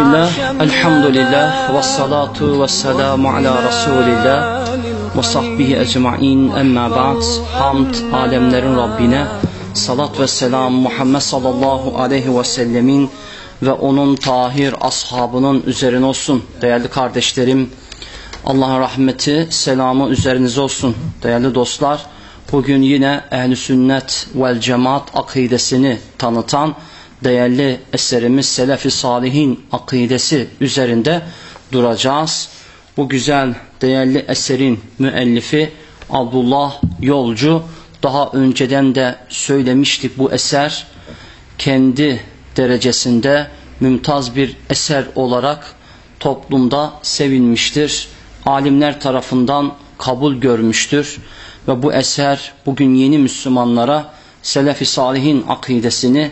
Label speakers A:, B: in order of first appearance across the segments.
A: Bismillah, elhamdülillah, ve salatu ve selamu ala Resulillah ve sahbihi ecma'in emma ba'd. Hamd alemlerin Rabbine, salat ve selam Muhammed sallallahu aleyhi ve sellemin ve onun tahir ashabının üzerine olsun. Değerli kardeşlerim, Allah'ın rahmeti, selamı üzerinize olsun. Değerli dostlar, bugün yine ehl sünnet vel cemaat akidesini tanıtan değerli eserimiz Selefi Salihin akidesi üzerinde duracağız. Bu güzel değerli eserin müellifi Abdullah Yolcu daha önceden de söylemiştik bu eser kendi derecesinde mümtaz bir eser olarak toplumda sevilmiştir. Alimler tarafından kabul görmüştür ve bu eser bugün yeni Müslümanlara Selefi Salihin akidesini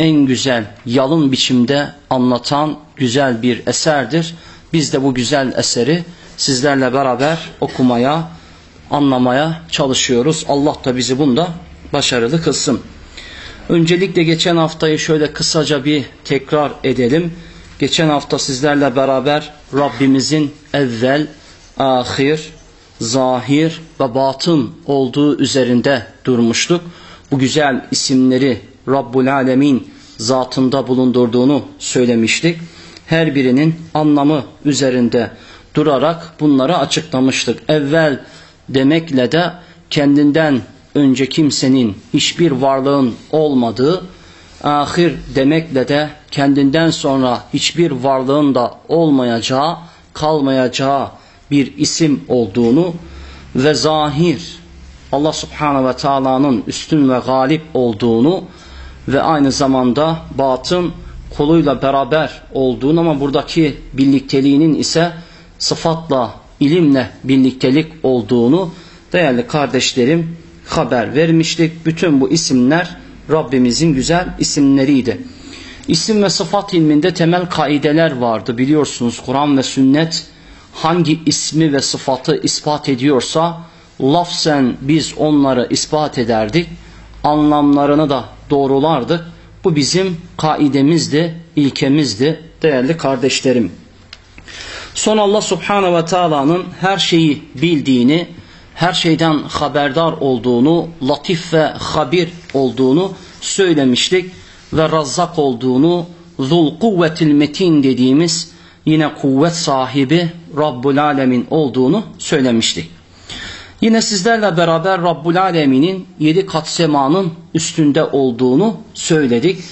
A: en güzel yalın biçimde anlatan güzel bir eserdir. Biz de bu güzel eseri sizlerle beraber okumaya, anlamaya çalışıyoruz. Allah da bizi bunda başarılı kılsın. Öncelikle geçen haftayı şöyle kısaca bir tekrar edelim. Geçen hafta sizlerle beraber Rabbimizin evvel, ahir, zahir ve batın olduğu üzerinde durmuştuk. Bu güzel isimleri Rabbul Alemin zatında bulundurduğunu söylemiştik. Her birinin anlamı üzerinde durarak bunları açıklamıştık. Evvel demekle de kendinden önce kimsenin hiçbir varlığın olmadığı, ahir demekle de kendinden sonra hiçbir varlığın da olmayacağı, kalmayacağı bir isim olduğunu ve zahir Allah subhanahu ve taala'nın üstün ve galip olduğunu ve aynı zamanda batın koluyla beraber olduğunu ama buradaki birlikteliğinin ise sıfatla, ilimle birliktelik olduğunu değerli kardeşlerim haber vermiştik. Bütün bu isimler Rabbimizin güzel isimleriydi. İsim ve sıfat ilminde temel kaideler vardı biliyorsunuz. Kur'an ve sünnet hangi ismi ve sıfatı ispat ediyorsa lafzen biz onları ispat ederdik. Anlamlarını da doğrulardık. Bu bizim kaidemizdi, ilkemizdi değerli kardeşlerim. Son Allah subhanahu ve taala'nın her şeyi bildiğini, her şeyden haberdar olduğunu, latif ve habir olduğunu söylemiştik ve razzak olduğunu, zul kuvvetil metin dediğimiz yine kuvvet sahibi Rabbul Alemin olduğunu söylemiştik. Yine sizlerle beraber Rabbul Alemin'in yedi kat semanın üstünde olduğunu söyledik.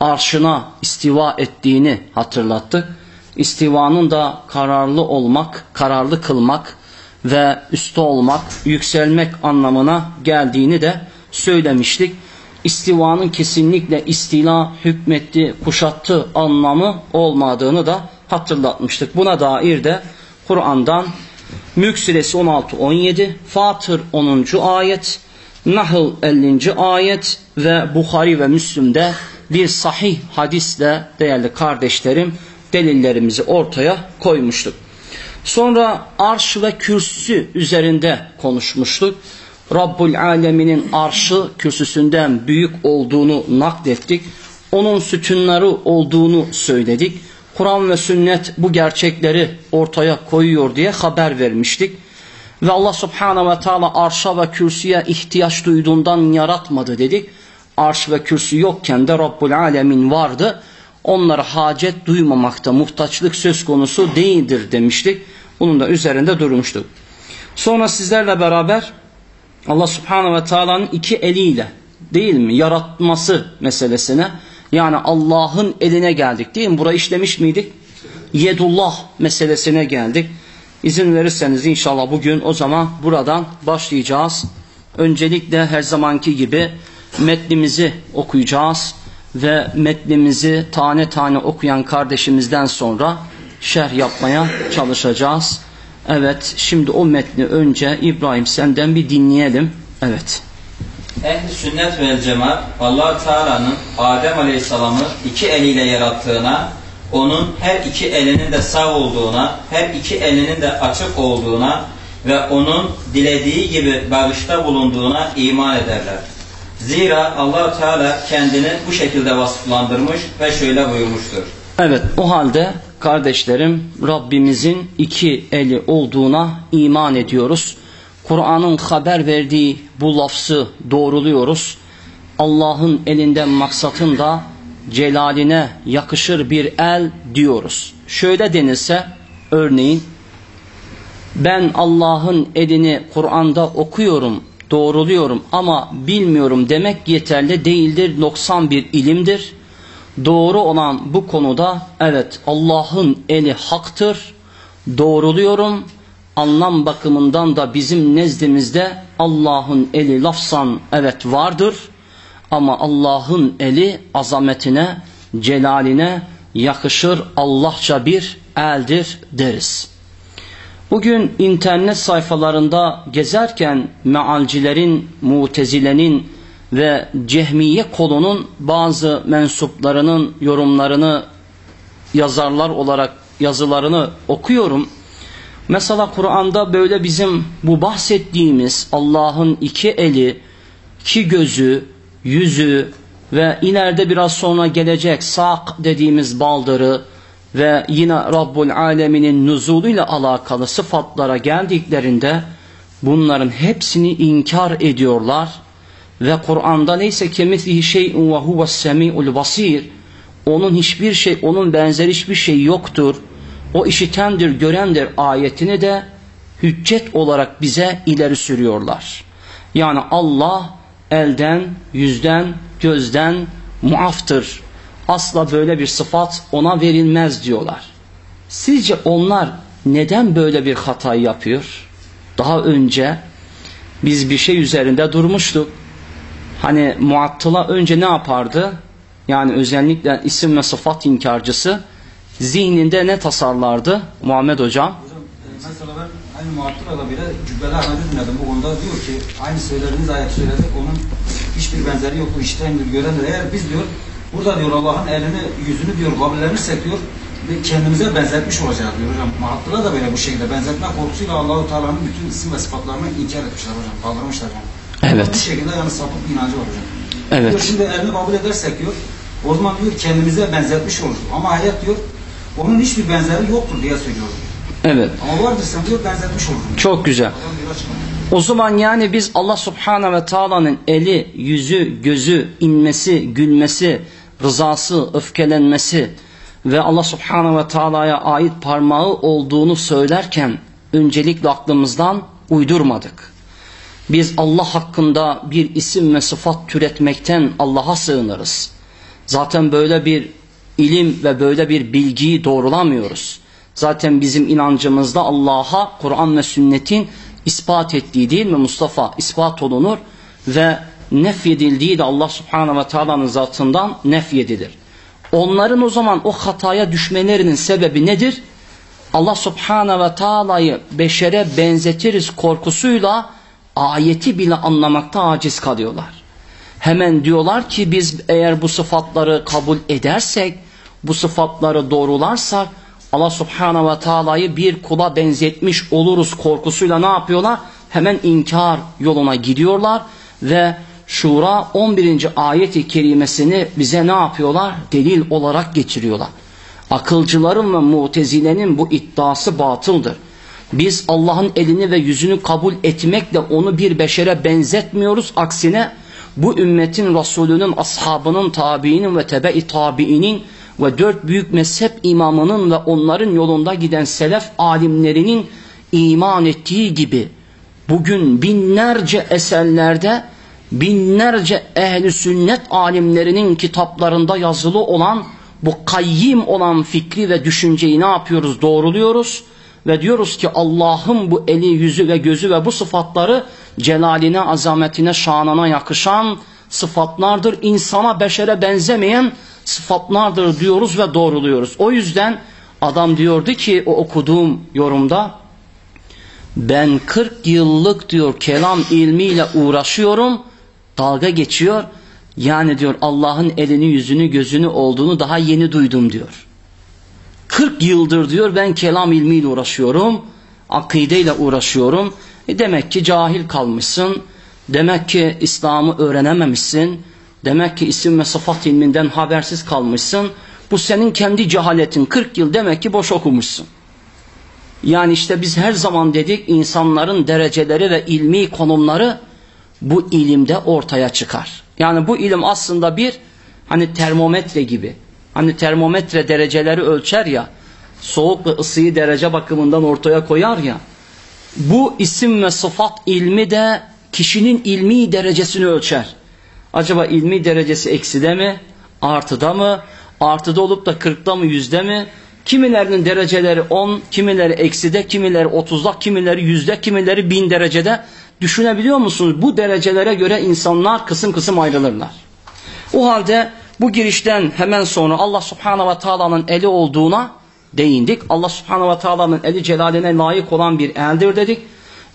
A: Arşına istiva ettiğini hatırlattık. İstivanın da kararlı olmak, kararlı kılmak ve üstte olmak, yükselmek anlamına geldiğini de söylemiştik. İstivanın kesinlikle istila hükmetti, kuşattı anlamı olmadığını da hatırlatmıştık. Buna dair de Kur'an'dan Mülk suresi 16-17, Fatır 10. ayet, Nahl 50. ayet ve Bukhari ve Müslüm'de bir sahih hadisle değerli kardeşlerim delillerimizi ortaya koymuştuk. Sonra arş ve kürsü üzerinde konuşmuştuk. Rabbul Alemin'in arşı kürsüsünden büyük olduğunu naklettik. Onun sütunları olduğunu söyledik. Kur'an ve sünnet bu gerçekleri ortaya koyuyor diye haber vermiştik. Ve Allah subhanahu ve teala arşa ve kürsüye ihtiyaç duyduğundan yaratmadı dedik. Arş ve kürsü yokken de Rabbul Alemin vardı. Onlara hacet duymamakta muhtaçlık söz konusu değildir demiştik. Bunun da üzerinde durmuştuk. Sonra sizlerle beraber Allah subhanahu ve teala'nın iki eliyle değil mi yaratması meselesine yani Allah'ın eline geldik değil mi? Burayı işlemiş miydik? Yedullah meselesine geldik. İzin verirseniz inşallah bugün o zaman buradan başlayacağız. Öncelikle her zamanki gibi metnimizi okuyacağız ve metnimizi tane tane okuyan kardeşimizden sonra şerh yapmaya çalışacağız. Evet şimdi o metni önce İbrahim senden bir dinleyelim. Evet.
B: Ehl-i sünnet vel cemaat allah Teala'nın Adem Aleyhisselam'ı iki eliyle yarattığına, onun her iki elinin de sağ olduğuna, her iki elinin de açık olduğuna ve onun dilediği gibi bağışta bulunduğuna iman ederler. Zira allah Teala kendini bu şekilde vasıflandırmış ve şöyle buyurmuştur.
A: Evet o halde kardeşlerim Rabbimizin iki eli olduğuna iman ediyoruz. Kur'an'ın haber verdiği bu lafzı doğruluyoruz. Allah'ın elinden maksatın da celaline yakışır bir el diyoruz. Şöyle denilse örneğin ben Allah'ın elini Kur'an'da okuyorum, doğruluyorum ama bilmiyorum demek yeterli değildir. Noksan bir ilimdir. Doğru olan bu konuda evet Allah'ın eli haktır. Doğruluyorum. Anlam bakımından da bizim nezdimizde Allah'ın eli lafsan evet vardır. Ama Allah'ın eli azametine, celaline yakışır Allahça bir eldir deriz. Bugün internet sayfalarında gezerken mealcilerin, mutezilenin ve cehmiye kolunun bazı mensuplarının yorumlarını yazarlar olarak yazılarını okuyorum. Mesela Kur'an'da böyle bizim bu bahsettiğimiz Allah'ın iki eli, iki gözü, yüzü ve ileride biraz sonra gelecek sak dediğimiz baldırı ve yine Rabbul Alemin'in nuzuluyla alakalı sıfatlara geldiklerinde bunların hepsini inkar ediyorlar ve Kur'an'da neyse kemitlihi şey'un ve huves semi'ul basir onun hiçbir şey, onun benzeri hiçbir şey yoktur. O işitendir, görendir ayetini de hüccet olarak bize ileri sürüyorlar. Yani Allah elden, yüzden, gözden muaftır. Asla böyle bir sıfat ona verilmez diyorlar. Sizce onlar neden böyle bir hata yapıyor? Daha önce biz bir şey üzerinde durmuştuk. Hani muattıla önce ne yapardı? Yani özellikle isim ve sıfat inkarcısı zihninde ne tasarlardı Muhammed Hocam?
C: Hocam e, mesela ben aynı muhattırla bile cübbeli analiz dinledim. Bu konuda diyor ki aynı söylediğiniz ayet söyledik. Onun hiçbir benzeri yok. Bu iştendir, görendir. Eğer biz diyor burada diyor Allah'ın elini, yüzünü diyor kabullenirsek diyor ve kendimize benzetmiş olacağız diyor hocam. Muhattıra da böyle bu şekilde benzetme korkusuyla Allahu Teala'nın bütün isim ve sıfatlarını inkar etmişler hocam. Kaldırmışlar hocam.
A: Evet.
C: Bu şekilde yani sapık inancı var hocam.
A: Evet.
C: Diyor şimdi elini kabul edersek diyor o zaman diyor kendimize benzetmiş oluruz. Ama hayat diyor onun hiçbir benzeri yoktur diye söylüyor.
A: Evet.
C: Ama vardır sen diyor benzetmiş olurum.
A: Çok güzel. O zaman yani biz Allah Subhanahu ve Taala'nın eli, yüzü, gözü, inmesi, gülmesi, rızası, öfkelenmesi ve Allah Subhanahu ve Taala'ya ait parmağı olduğunu söylerken öncelikle aklımızdan uydurmadık. Biz Allah hakkında bir isim ve sıfat türetmekten Allah'a sığınırız. Zaten böyle bir ilim ve böyle bir bilgiyi doğrulamıyoruz. Zaten bizim inancımızda Allah'a Kur'an ve sünnetin ispat ettiği değil mi Mustafa? ispat olunur ve nefyedildiği de Allah subhanahu ve teala'nın zatından nefyedilir. Onların o zaman o hataya düşmelerinin sebebi nedir? Allah subhanahu ve teala'yı beşere benzetiriz korkusuyla ayeti bile anlamakta aciz kalıyorlar. Hemen diyorlar ki biz eğer bu sıfatları kabul edersek, bu sıfatları doğrularsak Allah subhanahu ve teala'yı bir kula benzetmiş oluruz korkusuyla ne yapıyorlar? Hemen inkar yoluna gidiyorlar ve Şura 11. ayeti kerimesini bize ne yapıyorlar? Delil olarak getiriyorlar. Akılcıların ve mutezilenin bu iddiası batıldır. Biz Allah'ın elini ve yüzünü kabul etmekle onu bir beşere benzetmiyoruz. Aksine bu ümmetin Resulünün, ashabının, tabiinin ve tebe-i tabiinin ve dört büyük mezhep imamının ve onların yolunda giden selef alimlerinin iman ettiği gibi bugün binlerce eserlerde binlerce ehli sünnet alimlerinin kitaplarında yazılı olan bu kayyim olan fikri ve düşünceyi ne yapıyoruz? Doğruluyoruz ve diyoruz ki Allah'ın bu eli, yüzü ve gözü ve bu sıfatları celaline, azametine, şanına yakışan sıfatlardır. İnsana, beşere benzemeyen sıfatlardır diyoruz ve doğruluyoruz. O yüzden adam diyordu ki o okuduğum yorumda ben 40 yıllık diyor kelam ilmiyle uğraşıyorum dalga geçiyor. Yani diyor Allah'ın elini yüzünü gözünü olduğunu daha yeni duydum diyor. 40 yıldır diyor ben kelam ilmiyle uğraşıyorum. Akideyle uğraşıyorum. E demek ki cahil kalmışsın. Demek ki İslam'ı öğrenememişsin. Demek ki isim ve sıfat ilminden habersiz kalmışsın. Bu senin kendi cehaletin. 40 yıl demek ki boş okumuşsun. Yani işte biz her zaman dedik insanların dereceleri ve ilmi konumları bu ilimde ortaya çıkar. Yani bu ilim aslında bir hani termometre gibi. Hani termometre dereceleri ölçer ya, soğuk ve ısıyı derece bakımından ortaya koyar ya. Bu isim ve sıfat ilmi de kişinin ilmi derecesini ölçer. Acaba ilmi derecesi ekside mi, artıda mı, artıda olup da kırkta mı, yüzde mi? Kimilerinin dereceleri 10, kimileri ekside, kimileri 30'da, kimileri yüzde, kimileri bin derecede. Düşünebiliyor musunuz? Bu derecelere göre insanlar kısım kısım ayrılırlar. O halde bu girişten hemen sonra Allah subhanahu ve taala'nın eli olduğuna değindik. Allah subhanahu ve taala'nın eli celaline layık olan bir eldir dedik.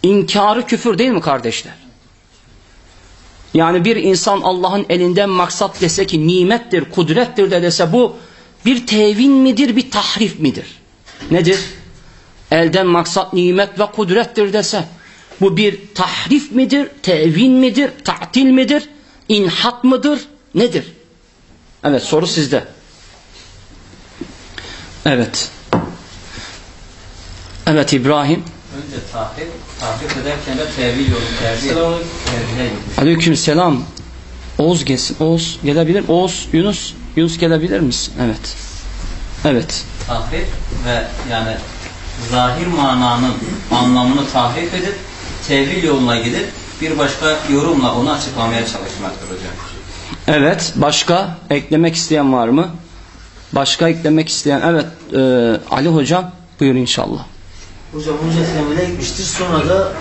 A: İnkarı küfür değil mi kardeşler? Yani bir insan Allah'ın elinden maksat dese ki nimettir, kudrettir de dese bu bir tevin midir, bir tahrif midir? Nedir? Elden maksat nimet ve kudrettir dese bu bir tahrif midir, tevin midir, ta'til midir, inhat mıdır, nedir? Evet soru sizde. Evet. Evet İbrahim.
B: Önce tahrif, tahrif ederken de tevil yolu tercih gitmiş.
A: Aleyküm selam. Oğuz gelsin. Oğuz gelebilir. Oğuz, Yunus. Yunus gelebilir misin? Evet. Evet.
B: Tahrif ve yani zahir mananın anlamını tahrif edip tevil yoluna gidip bir başka yorumla onu açıklamaya çalışmaktır hocam.
A: Evet. Başka eklemek isteyen var mı? Başka eklemek isteyen. Evet. e, Ali hocam buyur inşallah.
D: Hocam önce temele gitmiştir sonra da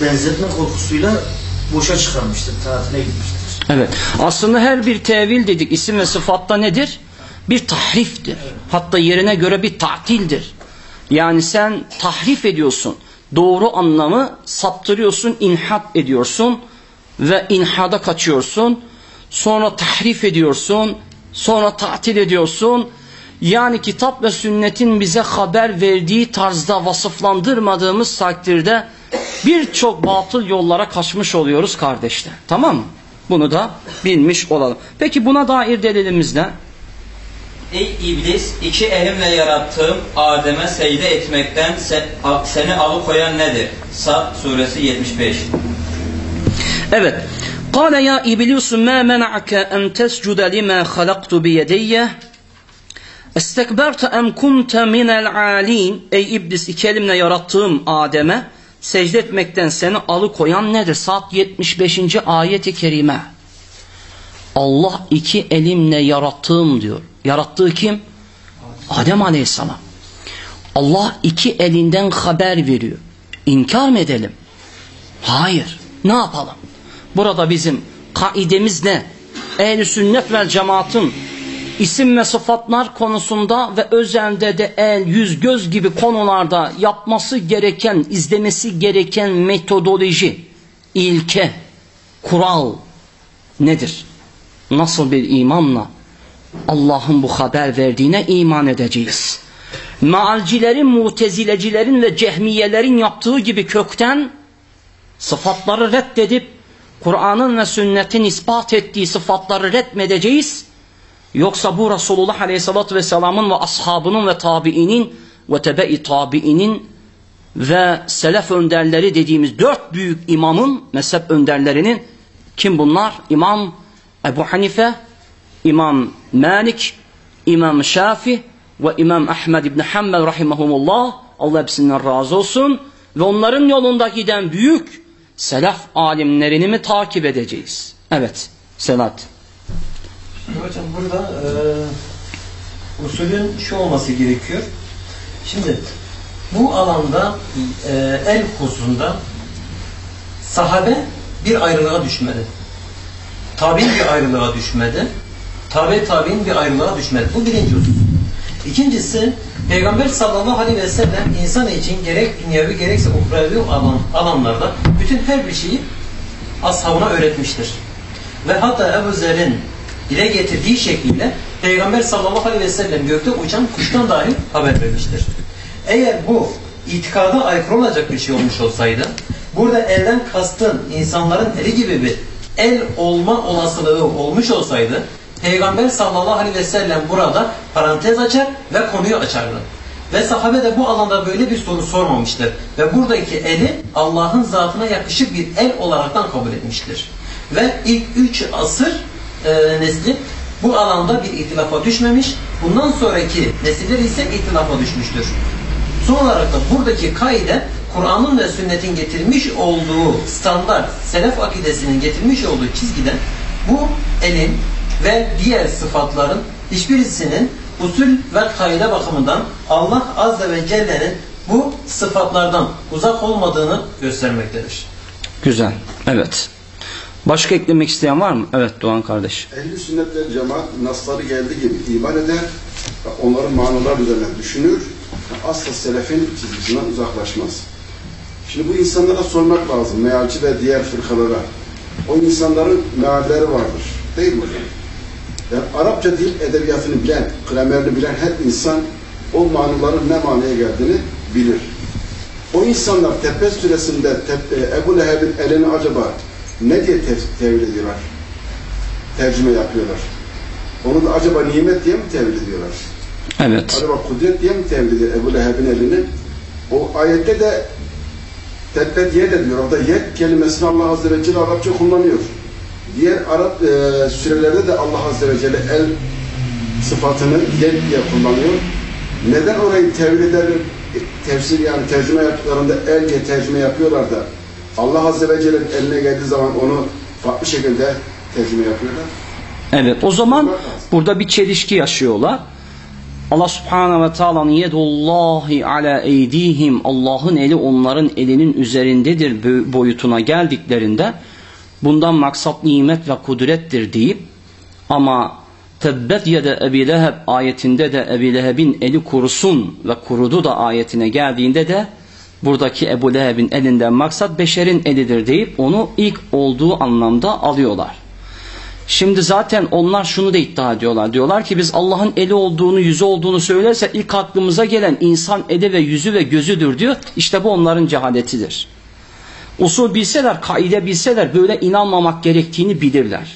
D: benzetme korkusuyla boşa çıkarmıştır. Tatile gitmiştir.
A: Evet. Aslında her bir tevil dedik isim ve sıfatta nedir? Bir tahriftir. Hatta yerine göre bir tatildir. Yani sen tahrif ediyorsun. Doğru anlamı saptırıyorsun, inhat ediyorsun ve inhada kaçıyorsun. Sonra tahrif ediyorsun, sonra tatil ediyorsun Yani kitap ve sünnetin bize haber verdiği tarzda vasıflandırmadığımız takdirde birçok batıl yollara kaçmış oluyoruz kardeşler. Tamam mı? Bunu da bilmiş olalım. Peki buna dair delilimiz ne?
B: Ey iblis iki elimle yarattığım Adem'e secde etmekten se- a- seni alıkoyan nedir? Sad suresi 75.
A: Evet. قال يا إبليس ما منعك أن تسجد لما خلقت بيدي Estekberte em kumte minel alin. Ey iblis iki elimle yarattığım Adem'e secde etmekten seni alıkoyan nedir? Saat 75. ayeti kerime. Allah iki elimle yarattığım diyor. Yarattığı kim? Adem aleyhisselam. Allah iki elinden haber veriyor. İnkar mı edelim? Hayır. Ne yapalım? Burada bizim kaidemiz ne? Ehl-i sünnet vel cemaatın isim ve sıfatlar konusunda ve özelde de el, yüz, göz gibi konularda yapması gereken, izlemesi gereken metodoloji, ilke, kural nedir? Nasıl bir imanla Allah'ın bu haber verdiğine iman edeceğiz. Maalcilerin, mutezilecilerin ve cehmiyelerin yaptığı gibi kökten sıfatları reddedip Kur'an'ın ve sünnetin ispat ettiği sıfatları reddedeceğiz. Yoksa bu Resulullah Aleyhisselatü Vesselam'ın ve ashabının ve tabiinin ve tebe-i tabiinin ve selef önderleri dediğimiz dört büyük imamın, mezhep önderlerinin kim bunlar? İmam Ebu Hanife, İmam Malik, İmam Şafi ve İmam Ahmed İbni Hanbel rahimahumullah. Allah hepsinden razı olsun. Ve onların yolunda giden büyük selef alimlerini mi takip edeceğiz? Evet. Selat.
D: Hocam burada e, usulün şu olması gerekiyor. Şimdi bu alanda e, el hususunda sahabe bir ayrılığa düşmedi. Tabi'in bir ayrılığa düşmedi. Tabi tabi'in bir ayrılığa düşmedi. Bu birinci husus. İkincisi Peygamber sallallahu aleyhi ve sellem insan için gerek dünyevi gerekse uhrevi alan, alanlarda bütün her bir şeyi ashabına öğretmiştir. Ve hatta Ebu Zer'in dile getirdiği şekliyle Peygamber sallallahu aleyhi ve sellem gökte uçan kuştan dahi haber vermiştir. Eğer bu itikada aykırı olacak bir şey olmuş olsaydı burada elden kastın insanların eli gibi bir el olma olasılığı olmuş olsaydı Peygamber sallallahu aleyhi ve sellem burada parantez açar ve konuyu açardı. Ve sahabe de bu alanda böyle bir soru sormamıştır. Ve buradaki eli Allah'ın zatına yakışık bir el olaraktan kabul etmiştir. Ve ilk üç asır e, nesli bu alanda bir ihtilafa düşmemiş. Bundan sonraki nesiller ise ihtilafa düşmüştür. Son olarak da buradaki kaide Kur'an'ın ve sünnetin getirmiş olduğu standart, selef akidesinin getirmiş olduğu çizgiden bu elin ve diğer sıfatların hiçbirisinin usul ve kaide bakımından Allah Azze ve Celle'nin bu sıfatlardan uzak olmadığını göstermektedir.
A: Güzel. Evet. Başka eklemek isteyen var mı? Evet Doğan kardeş.
E: Ehli sünnet ve cemaat nasları geldiği gibi iman eder, onların manalar üzerine düşünür, asla selefin çizgisinden uzaklaşmaz. Şimdi bu insanlara sormak lazım, mealci ve diğer fırkalara. O insanların mealleri vardır, değil mi? Yani Arapça dil edebiyatını bilen, gramerini bilen her insan o manaların ne manaya geldiğini bilir. O insanlar Tepe suresinde Tep- e, Ebu Leheb'in elini acaba ne diye tev- tevil ediyorlar? Tercüme yapıyorlar. Onu da acaba nimet diye mi tevil ediyorlar?
A: Evet.
E: Acaba kudret diye mi tevil ediyor Ebu Leheb'in elini? O ayette de Tepe diye de diyor. Orada yet kelimesini Allah Azze ve Celle Arapça kullanıyor. Diğer Arap e, sürelerde de Allah Azze ve Celle el sıfatını yet diye kullanıyor. Neden orayı tevil eder, tefsir yani tercüme yaptıklarında el diye tercüme yapıyorlar da Allah Azze ve Celle'nin eline geldiği zaman onu farklı şekilde tercüme yapıyorlar?
A: Evet. O zaman burada bir çelişki yaşıyorlar. Allah subhanahu ve taala'nın yedullahi ala eydihim Allah'ın eli onların elinin üzerindedir boyutuna geldiklerinde bundan maksat nimet ve kudrettir deyip ama tebbet yede Ebi Leheb ayetinde de Ebi Leheb'in eli kurusun ve kurudu da ayetine geldiğinde de buradaki Ebu Leheb'in elinden maksat beşerin elidir deyip onu ilk olduğu anlamda alıyorlar. Şimdi zaten onlar şunu da iddia ediyorlar. Diyorlar ki biz Allah'ın eli olduğunu, yüzü olduğunu söylerse ilk aklımıza gelen insan eli ve yüzü ve gözüdür diyor. İşte bu onların cehaletidir. Usul bilseler, kaide bilseler böyle inanmamak gerektiğini bilirler.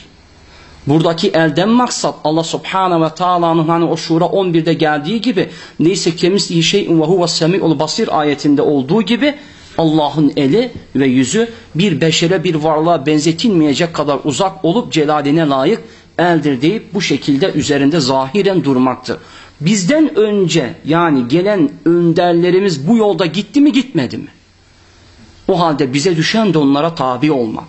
A: Buradaki elden maksat Allah subhanahu ve taala'nın hani o şura 11'de geldiği gibi neyse kemislihi şeyin ve huve semi'ul basir ayetinde olduğu gibi Allah'ın eli ve yüzü bir beşere bir varlığa benzetilmeyecek kadar uzak olup celaline layık eldir deyip bu şekilde üzerinde zahiren durmaktır. Bizden önce yani gelen önderlerimiz bu yolda gitti mi gitmedi mi? O halde bize düşen de onlara tabi olmak.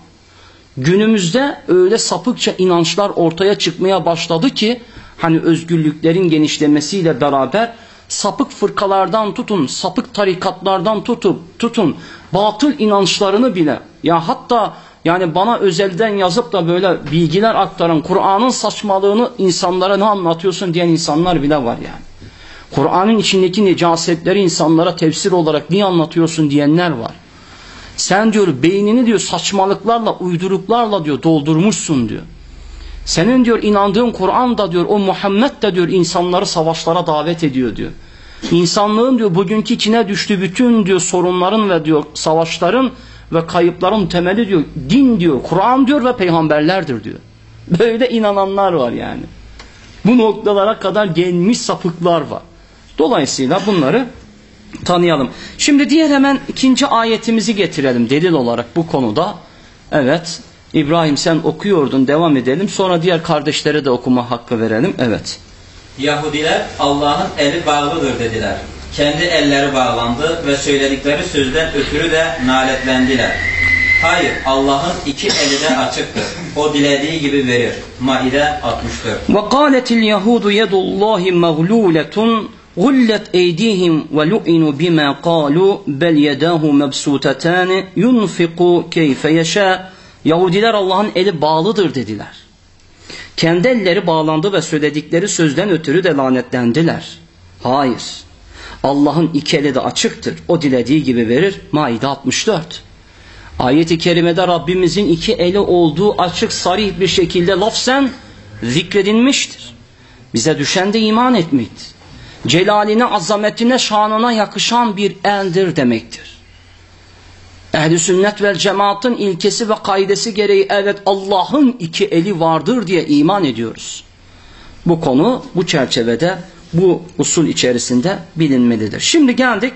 A: Günümüzde öyle sapıkça inançlar ortaya çıkmaya başladı ki hani özgürlüklerin genişlemesiyle beraber sapık fırkalardan tutun, sapık tarikatlardan tutup tutun batıl inançlarını bile ya hatta yani bana özelden yazıp da böyle bilgiler aktaran Kur'an'ın saçmalığını insanlara ne anlatıyorsun diyen insanlar bile var yani. Kur'an'ın içindeki necasetleri insanlara tefsir olarak niye anlatıyorsun diyenler var. Sen diyor beynini diyor saçmalıklarla, uyduruklarla diyor doldurmuşsun diyor. Senin diyor inandığın Kur'an da diyor o Muhammed de diyor insanları savaşlara davet ediyor diyor. İnsanlığın diyor bugünkü içine düştüğü bütün diyor sorunların ve diyor savaşların ve kayıpların temeli diyor din diyor, Kur'an diyor ve peygamberlerdir diyor. Böyle inananlar var yani. Bu noktalara kadar gelmiş sapıklar var. Dolayısıyla bunları tanıyalım. Şimdi diğer hemen ikinci ayetimizi getirelim delil olarak bu konuda. Evet İbrahim sen okuyordun devam edelim sonra diğer kardeşlere de okuma hakkı verelim. Evet.
B: Yahudiler Allah'ın eli bağlıdır dediler. Kendi elleri bağlandı ve söyledikleri sözden ötürü de naletlendiler. Hayır, Allah'ın iki eli de açıktır. O dilediği gibi verir. Maide 64.
A: Ve kâletil yehudu yedullahi mağlûletun Gullet eydihim ve lu'inu bima kalu bel yedahu mebsutetane yunfiku keyfe yeşâ. Yahudiler Allah'ın eli bağlıdır dediler. Kendi elleri bağlandı ve söyledikleri sözden ötürü de lanetlendiler. Hayır. Allah'ın iki eli de açıktır. O dilediği gibi verir. Maide 64. Ayet-i kerimede Rabbimizin iki eli olduğu açık sarih bir şekilde lafzen zikredilmiştir. Bize düşen de iman etmektir. Celaline, azametine, şanına yakışan bir eldir demektir. Ehli sünnet vel cemaatın ilkesi ve kaidesi gereği evet Allah'ın iki eli vardır diye iman ediyoruz. Bu konu bu çerçevede bu usul içerisinde bilinmelidir. Şimdi geldik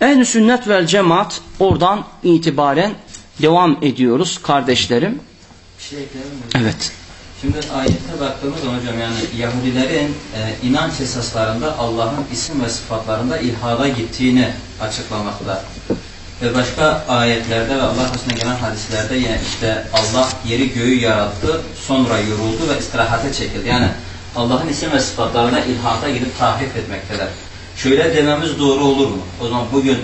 A: ehl sünnet vel cemaat oradan itibaren devam ediyoruz kardeşlerim.
B: Bir şey?
A: Evet.
B: Şimdi ayette baktığımız zaman hocam yani Yahudilerin e, inanç esaslarında Allah'ın isim ve sıfatlarında ilhada gittiğini açıklamakta. Ve başka ayetlerde ve Allah Resulü'ne gelen hadislerde yine işte Allah yeri göğü yarattı, sonra yoruldu ve istirahate çekildi. Yani Allah'ın isim ve sıfatlarına ilhata gidip tahrif etmekteler. Şöyle dememiz doğru olur mu? O zaman bugün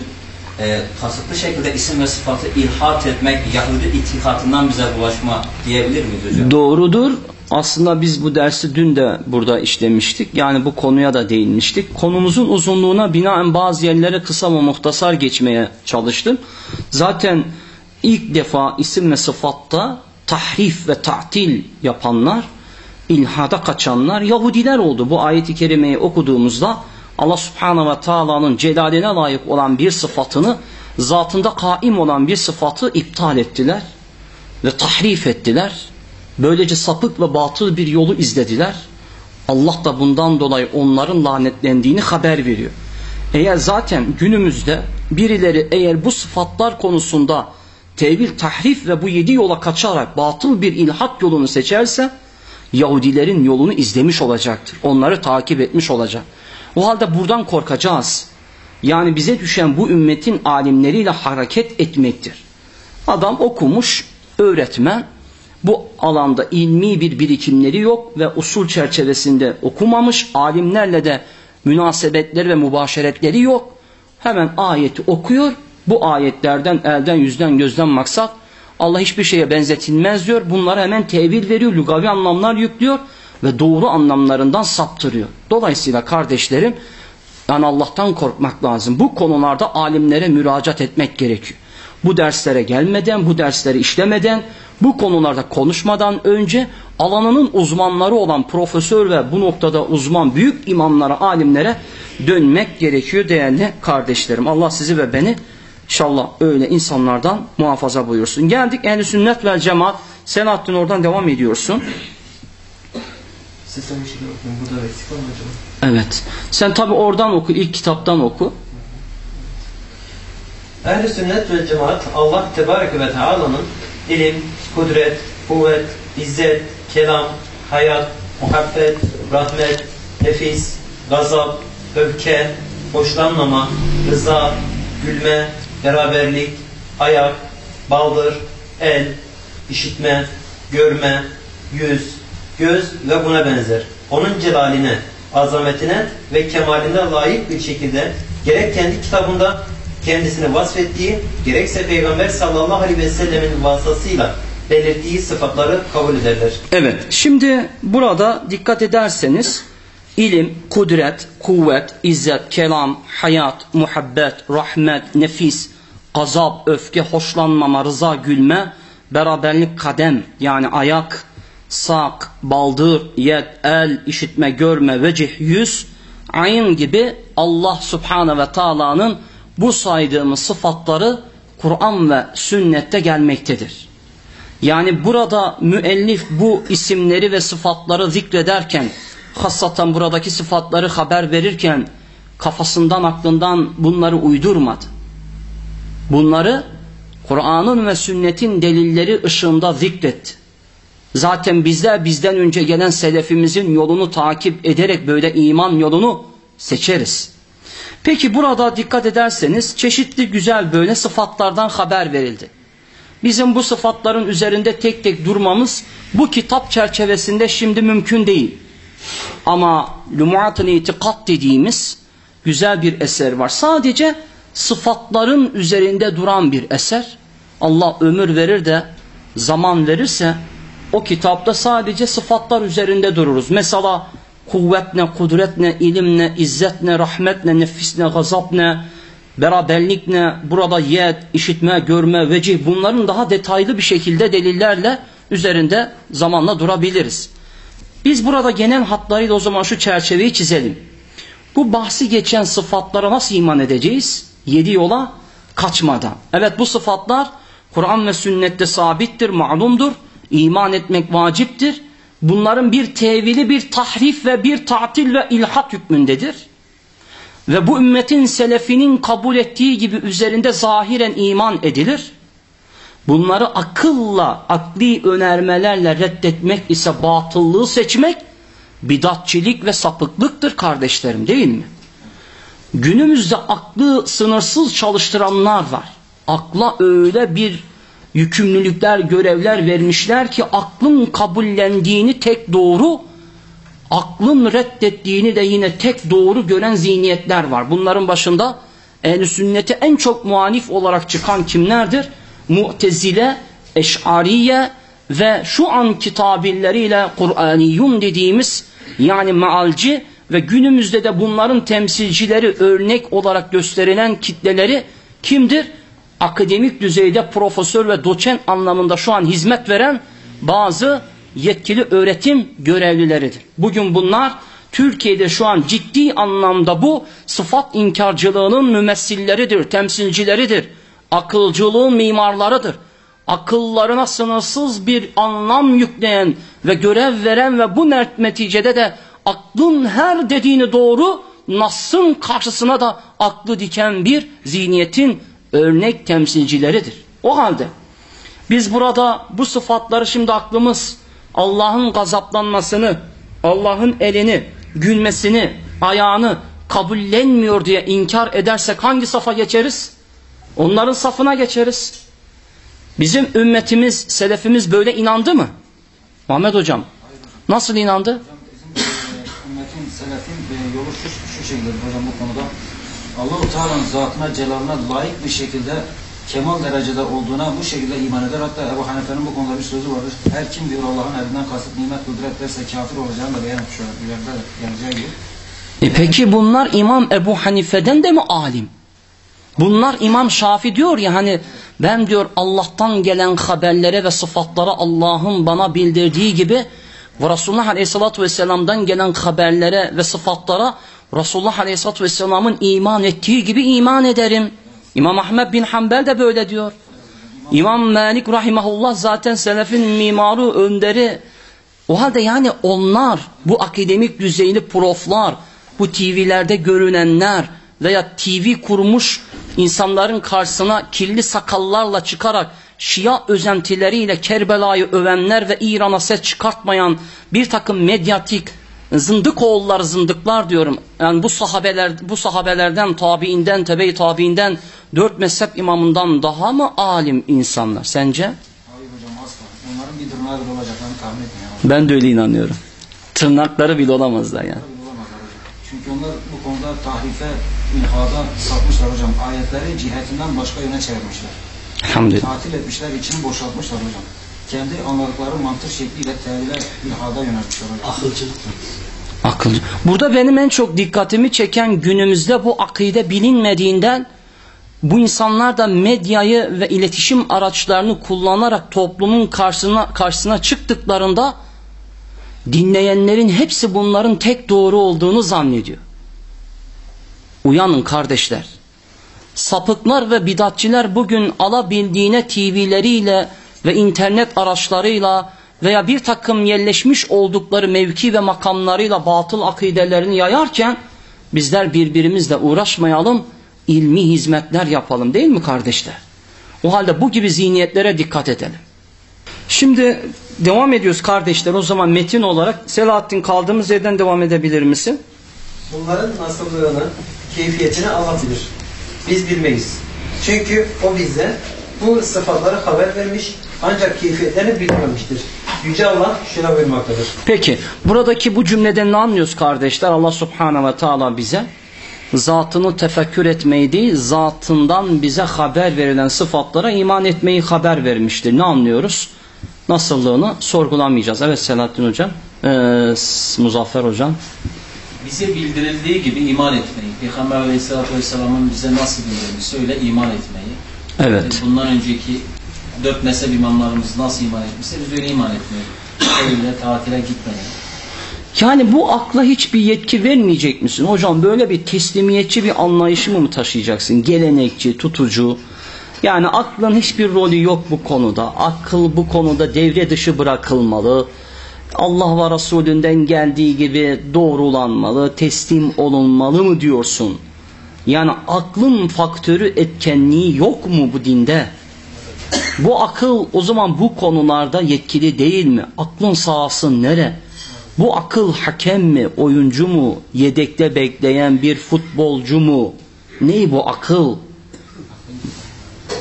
B: e, kasıtlı şekilde isim ve sıfatı ilhat etmek Yahudi itikatından bize bulaşma diyebilir miyiz hocam?
A: Doğrudur. Aslında biz bu dersi dün de burada işlemiştik. Yani bu konuya da değinmiştik. Konumuzun uzunluğuna binaen bazı yerlere kısa ve muhtasar geçmeye çalıştım. Zaten ilk defa isim ve sıfatta tahrif ve ta'til yapanlar, ilhada kaçanlar Yahudiler oldu. Bu ayeti kerimeyi okuduğumuzda Allah subhanahu ve taala'nın celaline layık olan bir sıfatını zatında kaim olan bir sıfatı iptal ettiler ve tahrif ettiler. Böylece sapık ve batıl bir yolu izlediler. Allah da bundan dolayı onların lanetlendiğini haber veriyor. Eğer zaten günümüzde birileri eğer bu sıfatlar konusunda tevil, tahrif ve bu yedi yola kaçarak batıl bir ilhat yolunu seçerse Yahudilerin yolunu izlemiş olacaktır. Onları takip etmiş olacak. O halde buradan korkacağız. Yani bize düşen bu ümmetin alimleriyle hareket etmektir. Adam okumuş, öğretmen, bu alanda ilmi bir birikimleri yok ve usul çerçevesinde okumamış, alimlerle de münasebetleri ve mübaşeretleri yok. Hemen ayeti okuyor, bu ayetlerden elden yüzden gözden maksat Allah hiçbir şeye benzetilmez diyor. Bunlara hemen tevil veriyor, lugavi anlamlar yüklüyor ve doğru anlamlarından saptırıyor. Dolayısıyla kardeşlerim yani Allah'tan korkmak lazım. Bu konularda alimlere müracaat etmek gerekiyor. Bu derslere gelmeden, bu dersleri işlemeden, bu konularda konuşmadan önce alanının uzmanları olan profesör ve bu noktada uzman büyük imamlara, alimlere dönmek gerekiyor değerli kardeşlerim. Allah sizi ve beni inşallah öyle insanlardan muhafaza buyursun. Geldik ehl sünnet vel cemaat. Selahattin oradan devam ediyorsun.
D: Siz de bir şey okuyun. Burada eksik var mı acaba?
A: Evet. Sen tabi oradan oku, ilk kitaptan oku.
D: Ehl-i sünnet ve cemaat Allah Tebareke ve Teala'nın ilim, kudret, kuvvet, izzet, kelam, hayat, muhabbet, rahmet, nefis, gazap, öfke, hoşlanmama, rıza, gülme, beraberlik, ayak, baldır, el, işitme, görme, yüz, göz ve buna benzer. Onun celaline, azametine ve kemaline layık bir şekilde gerek kendi kitabında kendisini vasfettiği, gerekse Peygamber sallallahu aleyhi ve sellemin vasıtasıyla belirttiği sıfatları kabul ederler.
A: Evet. Şimdi burada dikkat ederseniz ilim, kudret, kuvvet, izzet, kelam, hayat, muhabbet, rahmet, nefis, gazap, öfke, hoşlanmama, rıza, gülme, beraberlik, kadem yani ayak, sak, baldır, yed, el, işitme, görme, vecih, yüz, ayn gibi Allah subhanahu ve taala'nın bu saydığımız sıfatları Kur'an ve sünnette gelmektedir. Yani burada müellif bu isimleri ve sıfatları zikrederken, hassaten buradaki sıfatları haber verirken kafasından aklından bunları uydurmadı. Bunları Kur'an'ın ve sünnetin delilleri ışığında zikretti. Zaten bizler bizden önce gelen selefimizin yolunu takip ederek böyle iman yolunu seçeriz. Peki burada dikkat ederseniz çeşitli güzel böyle sıfatlardan haber verildi. Bizim bu sıfatların üzerinde tek tek durmamız bu kitap çerçevesinde şimdi mümkün değil. Ama Lumuat-ı İtikat dediğimiz güzel bir eser var. Sadece sıfatların üzerinde duran bir eser. Allah ömür verir de zaman verirse o kitapta sadece sıfatlar üzerinde dururuz. Mesela kuvvet ne, kudret ne, ilim ne, izzet ne, rahmet ne, nefis ne, gazap ne, beraberlik ne, burada yed, işitme, görme, vecih bunların daha detaylı bir şekilde delillerle üzerinde zamanla durabiliriz. Biz burada genel hatlarıyla o zaman şu çerçeveyi çizelim. Bu bahsi geçen sıfatlara nasıl iman edeceğiz? Yedi yola kaçmadan. Evet bu sıfatlar Kur'an ve sünnette sabittir, malumdur. İman etmek vaciptir. Bunların bir tevili, bir tahrif ve bir tatil ve ilhat hükmündedir. Ve bu ümmetin selefinin kabul ettiği gibi üzerinde zahiren iman edilir. Bunları akılla, akli önermelerle reddetmek ise batıllığı seçmek, bidatçilik ve sapıklıktır kardeşlerim değil mi? Günümüzde aklı sınırsız çalıştıranlar var. Akla öyle bir yükümlülükler, görevler vermişler ki aklın kabullendiğini tek doğru, aklın reddettiğini de yine tek doğru gören zihniyetler var. Bunların başında ehl sünneti en çok muhalif olarak çıkan kimlerdir? Mu'tezile, Eş'ariye ve şu an kitabilleriyle Kur'aniyun dediğimiz yani mealci ve günümüzde de bunların temsilcileri örnek olarak gösterilen kitleleri kimdir? Akademik düzeyde profesör ve doçent anlamında şu an hizmet veren bazı yetkili öğretim görevlileridir. Bugün bunlar Türkiye'de şu an ciddi anlamda bu sıfat inkarcılığının mümessilleridir, temsilcileridir. Akılcılığın mimarlarıdır. Akıllarına sınırsız bir anlam yükleyen ve görev veren ve bu neticede de aklın her dediğini doğru Nas'ın karşısına da aklı diken bir zihniyetin örnek temsilcileridir. O halde biz burada bu sıfatları şimdi aklımız Allah'ın gazaplanmasını, Allah'ın elini, gülmesini, ayağını kabullenmiyor diye inkar edersek hangi safa geçeriz? Onların safına geçeriz. Bizim ümmetimiz, selefimiz böyle inandı mı? Muhammed hocam nasıl inandı?
C: Bizim e, ümmetin, selefin e, yolu şu, şu şekilde hocam bu konuda. Allah-u Teala'nın zatına, celalına layık bir şekilde kemal derecede olduğuna bu şekilde iman eder. Hatta Ebu Hanife'nin bu konuda bir sözü vardır. Her kim diyor Allah'ın elinden kasıt nimet kudret derse kafir olacağını da beyan olarak ileride geleceği gibi.
A: E peki bunlar İmam Ebu Hanife'den de mi alim? Bunlar İmam Şafi diyor ya hani ben diyor Allah'tan gelen haberlere ve sıfatlara Allah'ın bana bildirdiği gibi ve Resulullah Aleyhisselatü Vesselam'dan gelen haberlere ve sıfatlara Resulullah Aleyhisselatü Vesselam'ın iman ettiği gibi iman ederim. İmam Ahmed bin Hanbel de böyle diyor. İmam Malik Rahimahullah zaten selefin mimarı, önderi. O halde yani onlar bu akademik düzeyli proflar, bu TV'lerde görünenler veya TV kurmuş insanların karşısına kirli sakallarla çıkarak Şia özentileriyle Kerbela'yı övenler ve İran'a ses çıkartmayan bir takım medyatik zındık oğullar zındıklar diyorum. Yani bu sahabeler bu sahabelerden tabiinden tebe tabiinden dört mezhep imamından daha mı alim insanlar sence?
C: Hayır hocam asla. Onların bir tırnağı bile olacaklarını tahmin etmiyorum.
A: Ben de öyle inanıyorum. Tırnakları bile olamazlar yani.
C: Çünkü onlar bu konuda tahrife, ilhada sapmışlar hocam. Ayetleri cihetinden başka yöne çevirmişler.
A: Elhamdülillah.
C: Tatil etmişler, içini boşaltmışlar hocam. Kendi anladıkları mantık şekliyle tevhile, ilhada yöneltmişler hocam.
D: Akılcılık.
A: Akılcı. Burada benim en çok dikkatimi çeken günümüzde bu akide bilinmediğinden bu insanlar da medyayı ve iletişim araçlarını kullanarak toplumun karşısına, karşısına çıktıklarında dinleyenlerin hepsi bunların tek doğru olduğunu zannediyor. Uyanın kardeşler. Sapıklar ve bidatçiler bugün alabildiğine TV'leriyle ve internet araçlarıyla veya bir takım yerleşmiş oldukları mevki ve makamlarıyla batıl akidelerini yayarken bizler birbirimizle uğraşmayalım, ilmi hizmetler yapalım değil mi kardeşler? O halde bu gibi zihniyetlere dikkat edelim. Şimdi devam ediyoruz kardeşler o zaman metin olarak. Selahattin kaldığımız yerden devam edebilir misin?
D: Bunların nasıllığını, keyfiyetini Allah bilir. Biz bilmeyiz. Çünkü o bize bu sıfatları haber vermiş ancak keyfiyetlerini bilmemiştir. Yüce Allah şuna buyurmaktadır.
A: Peki buradaki bu cümleden ne anlıyoruz kardeşler? Allah subhanahu ve teala bize zatını tefekkür etmeyi değil zatından bize haber verilen sıfatlara iman etmeyi haber vermiştir. Ne anlıyoruz? Nasıllığını sorgulamayacağız. Evet Selahattin hocam. Ee, Muzaffer hocam.
F: bize bildirildiği gibi iman etmeyi, Peygamber Aleyhisselatü Vesselam'ın bize nasıl bildirmişse öyle iman etmeyi.
A: Evet.
F: Bundan önceki dört mezhep imamlarımız nasıl iman etmişse biz öyle iman etmeyi. Öyle tatile gitmeyi.
A: Yani bu akla hiçbir yetki vermeyecek misin? Hocam böyle bir teslimiyetçi bir anlayışı mı taşıyacaksın? Gelenekçi, tutucu. Yani aklın hiçbir rolü yok bu konuda. Akıl bu konuda devre dışı bırakılmalı. Allah ve Resulünden geldiği gibi doğrulanmalı, teslim olunmalı mı diyorsun? Yani aklın faktörü etkenliği yok mu bu dinde? Bu akıl o zaman bu konularda yetkili değil mi? Aklın sahası nere? Bu akıl hakem mi, oyuncu mu, yedekte bekleyen bir futbolcu mu? Ney bu akıl?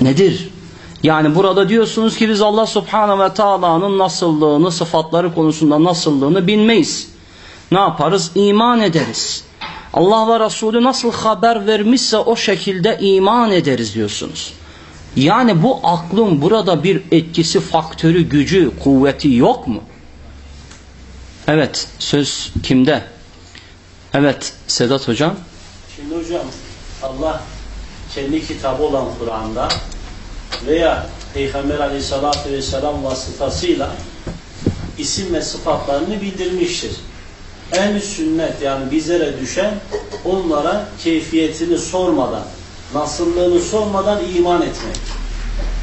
A: Nedir? Yani burada diyorsunuz ki biz Allah subhanahu ve taala'nın nasıllığını, sıfatları konusunda nasıllığını bilmeyiz. Ne yaparız? İman ederiz. Allah ve Resulü nasıl haber vermişse o şekilde iman ederiz diyorsunuz. Yani bu aklın burada bir etkisi, faktörü, gücü, kuvveti yok mu? Evet, söz kimde? Evet, Sedat Hocam.
G: Şimdi hocam Allah kendi kitabı olan Kur'an'da veya Peygamber aleyhissalatü vesselam vasıtasıyla isim ve sıfatlarını bildirmiştir. En sünnet yani bizlere düşen onlara keyfiyetini sormadan, nasıllığını sormadan iman etmek.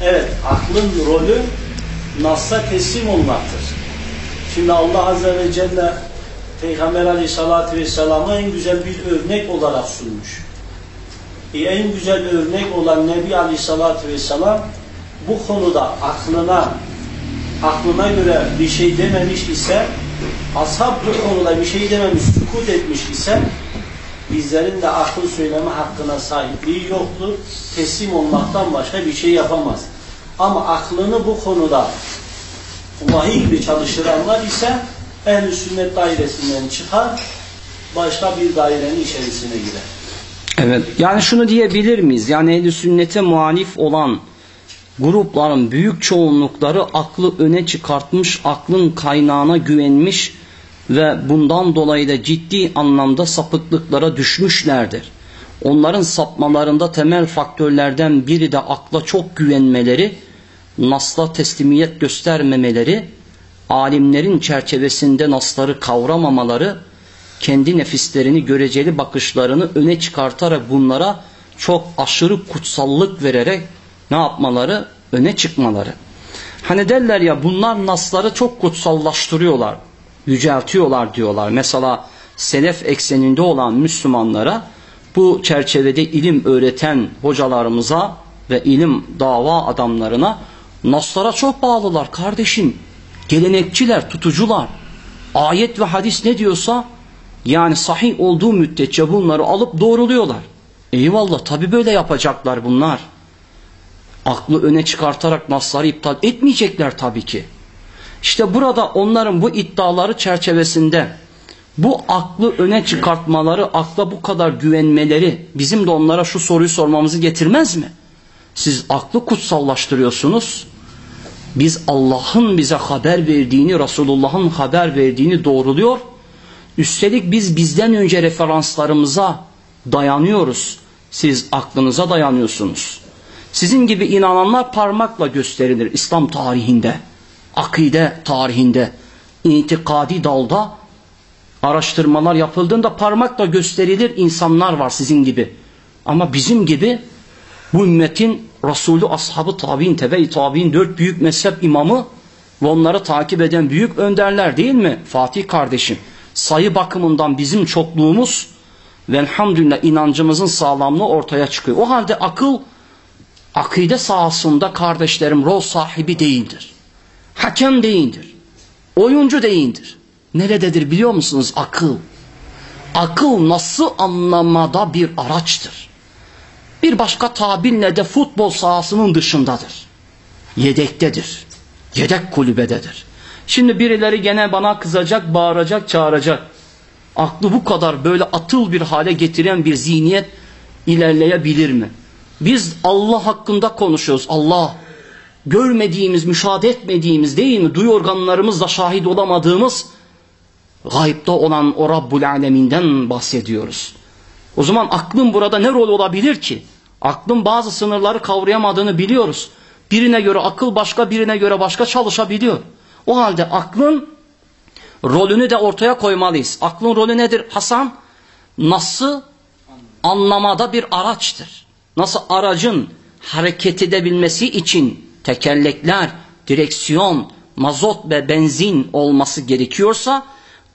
G: Evet, aklın rolü Nas'a teslim olmaktır. Şimdi Allah Azze ve Celle Peygamber Aleyhisselatü Vesselam'ı en güzel bir örnek olarak sunmuş. E, en güzel örnek olan Nebi Aleyhisselatü Vesselam bu konuda aklına aklına göre bir şey dememiş ise ashab bu konuda bir şey dememiş, sukut etmiş ise bizlerin de akıl söyleme hakkına sahipliği yoktur. Teslim olmaktan başka bir şey yapamaz. Ama aklını bu konuda vahiy gibi çalıştıranlar ise ehl sünnet dairesinden çıkar, başka bir dairenin içerisine girer.
A: Evet. Yani şunu diyebilir miyiz? Yani ehl sünnete muhalif olan grupların büyük çoğunlukları aklı öne çıkartmış, aklın kaynağına güvenmiş ve bundan dolayı da ciddi anlamda sapıklıklara düşmüşlerdir. Onların sapmalarında temel faktörlerden biri de akla çok güvenmeleri, nasla teslimiyet göstermemeleri, alimlerin çerçevesinde nasları kavramamaları, kendi nefislerini göreceli bakışlarını öne çıkartarak bunlara çok aşırı kutsallık vererek ne yapmaları? Öne çıkmaları. Hani derler ya bunlar nasları çok kutsallaştırıyorlar, yüceltiyorlar diyorlar. Mesela selef ekseninde olan Müslümanlara bu çerçevede ilim öğreten hocalarımıza ve ilim dava adamlarına naslara çok bağlılar kardeşim. Gelenekçiler, tutucular. Ayet ve hadis ne diyorsa yani sahih olduğu müddetçe bunları alıp doğruluyorlar. Eyvallah tabi böyle yapacaklar bunlar. Aklı öne çıkartarak nasları iptal etmeyecekler tabii ki. İşte burada onların bu iddiaları çerçevesinde bu aklı öne çıkartmaları, akla bu kadar güvenmeleri bizim de onlara şu soruyu sormamızı getirmez mi? Siz aklı kutsallaştırıyorsunuz. Biz Allah'ın bize haber verdiğini, Resulullah'ın haber verdiğini doğruluyor. Üstelik biz bizden önce referanslarımıza dayanıyoruz. Siz aklınıza dayanıyorsunuz. Sizin gibi inananlar parmakla gösterilir İslam tarihinde, akide tarihinde, itikadi dalda araştırmalar yapıldığında parmakla gösterilir insanlar var sizin gibi. Ama bizim gibi bu ümmetin Resulü, ashabı, tabi'in, tebe-i tabi'in dört büyük mezhep imamı ve onları takip eden büyük önderler değil mi? Fatih kardeşim. Sayı bakımından bizim çokluğumuz ve elhamdülillah inancımızın sağlamlığı ortaya çıkıyor. O halde akıl akide sahasında kardeşlerim rol sahibi değildir. Hakem değildir. Oyuncu değildir. Nerededir biliyor musunuz akıl? Akıl nasıl anlamada bir araçtır. Bir başka tabirle de futbol sahasının dışındadır. Yedektedir. Yedek kulübededir. Şimdi birileri gene bana kızacak, bağıracak, çağıracak. Aklı bu kadar böyle atıl bir hale getiren bir zihniyet ilerleyebilir mi? Biz Allah hakkında konuşuyoruz. Allah görmediğimiz, müşahede etmediğimiz değil mi? Duyu organlarımızla şahit olamadığımız gayipte olan o Rabbul Alemin'den bahsediyoruz. O zaman aklın burada ne rol olabilir ki? Aklın bazı sınırları kavrayamadığını biliyoruz. Birine göre akıl başka, birine göre başka çalışabiliyor. O halde aklın rolünü de ortaya koymalıyız. Aklın rolü nedir Hasan? Nasıl anlamada bir araçtır. Nasıl aracın hareket edebilmesi için tekerlekler, direksiyon, mazot ve benzin olması gerekiyorsa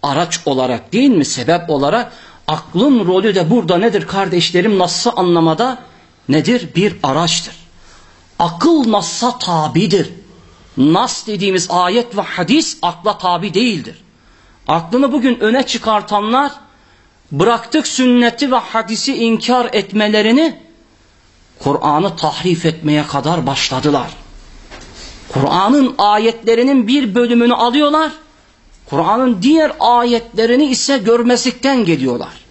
A: araç olarak değil mi sebep olarak aklın rolü de burada nedir kardeşlerim nasıl anlamada nedir bir araçtır. Akıl nassa tabidir. Nas dediğimiz ayet ve hadis akla tabi değildir. Aklını bugün öne çıkartanlar bıraktık sünneti ve hadisi inkar etmelerini Kur'an'ı tahrif etmeye kadar başladılar. Kur'an'ın ayetlerinin bir bölümünü alıyorlar. Kur'an'ın diğer ayetlerini ise görmezlikten geliyorlar.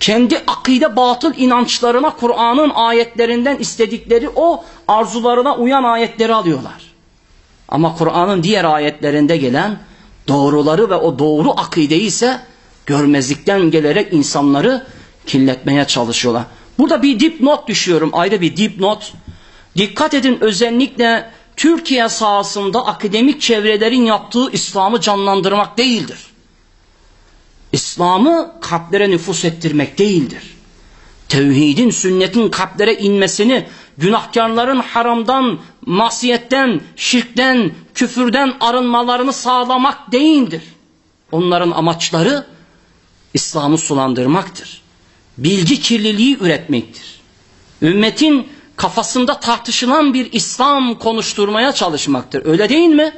A: Kendi akide batıl inançlarına Kur'an'ın ayetlerinden istedikleri o arzularına uyan ayetleri alıyorlar. Ama Kur'an'ın diğer ayetlerinde gelen doğruları ve o doğru akideyi ise görmezlikten gelerek insanları kirletmeye çalışıyorlar. Burada bir dipnot düşüyorum ayrı bir dipnot. Dikkat edin özellikle Türkiye sahasında akademik çevrelerin yaptığı İslam'ı canlandırmak değildir. İslam'ı kalplere nüfus ettirmek değildir. Tevhidin, sünnetin kalplere inmesini, günahkarların haramdan, masiyetten, şirkten, küfürden arınmalarını sağlamak değildir. Onların amaçları İslam'ı sulandırmaktır. Bilgi kirliliği üretmektir. Ümmetin kafasında tartışılan bir İslam konuşturmaya çalışmaktır. Öyle değil mi?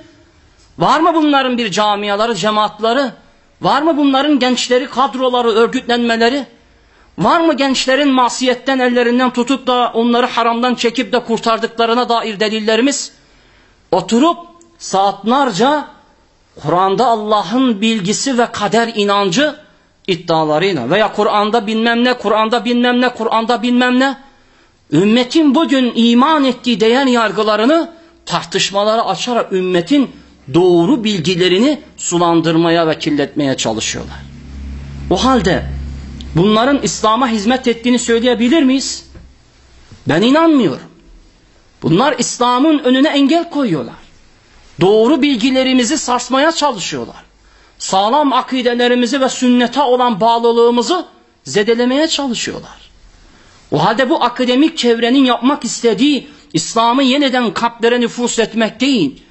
A: Var mı bunların bir camiaları, cemaatları? Var mı bunların gençleri, kadroları, örgütlenmeleri? Var mı gençlerin masiyetten ellerinden tutup da onları haramdan çekip de kurtardıklarına dair delillerimiz? Oturup saatlerce Kur'an'da Allah'ın bilgisi ve kader inancı iddialarıyla veya Kur'an'da bilmem ne, Kur'an'da bilmem ne, Kur'an'da bilmem ne ümmetin bugün iman ettiği değer yargılarını tartışmalara açarak ümmetin doğru bilgilerini sulandırmaya ve kirletmeye çalışıyorlar. O halde bunların İslam'a hizmet ettiğini söyleyebilir miyiz? Ben inanmıyorum. Bunlar İslam'ın önüne engel koyuyorlar. Doğru bilgilerimizi sarsmaya çalışıyorlar. Sağlam akidelerimizi ve sünnete olan bağlılığımızı zedelemeye çalışıyorlar. O halde bu akademik çevrenin yapmak istediği İslam'ı yeniden kalplere nüfus etmek değil,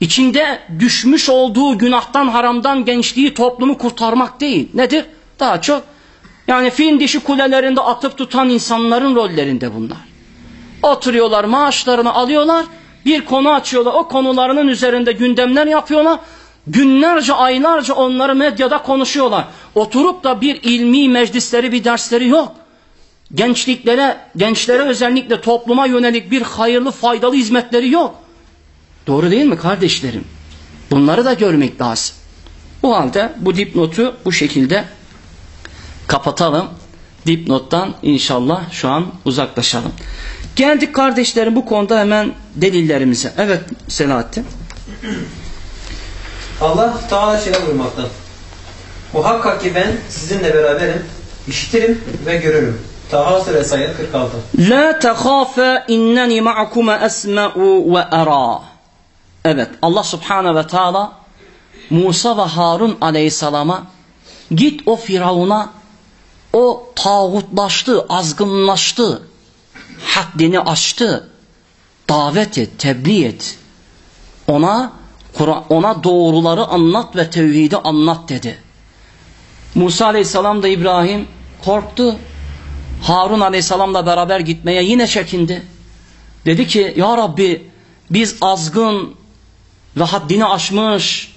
A: içinde düşmüş olduğu günahtan haramdan gençliği toplumu kurtarmak değil. Nedir? Daha çok yani fin dişi kulelerinde atıp tutan insanların rollerinde bunlar. Oturuyorlar maaşlarını alıyorlar bir konu açıyorlar o konularının üzerinde gündemler yapıyorlar. Günlerce aylarca onları medyada konuşuyorlar. Oturup da bir ilmi meclisleri bir dersleri yok. Gençliklere, gençlere özellikle topluma yönelik bir hayırlı faydalı hizmetleri yok. Doğru değil mi kardeşlerim? Bunları da görmek lazım. Bu halde bu dipnotu bu şekilde kapatalım. Dipnottan inşallah şu an uzaklaşalım. Geldik kardeşlerim bu konuda hemen delillerimize. Evet Selahattin.
D: Allah Teala şöyle buyurmakta. Muhakkak ki ben sizinle beraberim, işitirim ve görürüm. Taha suresi ayet 46.
A: La tehâfe inneni ma'kume esme'u ve era. Evet Allah subhanahu ve taala Musa ve Harun aleyhisselama git o Firavun'a o tağutlaştı, azgınlaştı, haddini aştı, davet et, tebliğ et. Ona ona doğruları anlat ve tevhidi anlat dedi. Musa aleyhisselam da İbrahim korktu. Harun aleyhisselamla beraber gitmeye yine çekindi. Dedi ki ya Rabbi biz azgın ve haddini aşmış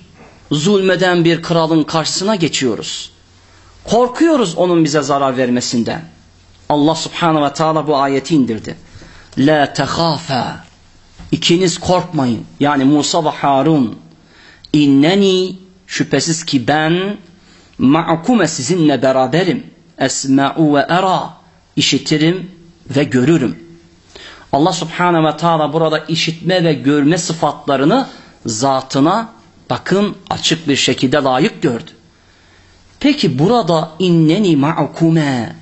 A: zulmeden bir kralın karşısına geçiyoruz. Korkuyoruz onun bize zarar vermesinden. Allah subhanahu ve taala bu ayeti indirdi. La tehafa İkiniz korkmayın. Yani Musa ve Harun. İnneni şüphesiz ki ben ma'kume sizinle beraberim. Esma'u ve era. İşitirim ve görürüm. Allah subhanahu ve taala burada işitme ve görme sıfatlarını zatına bakın açık bir şekilde layık gördü. Peki burada inneni ma'kume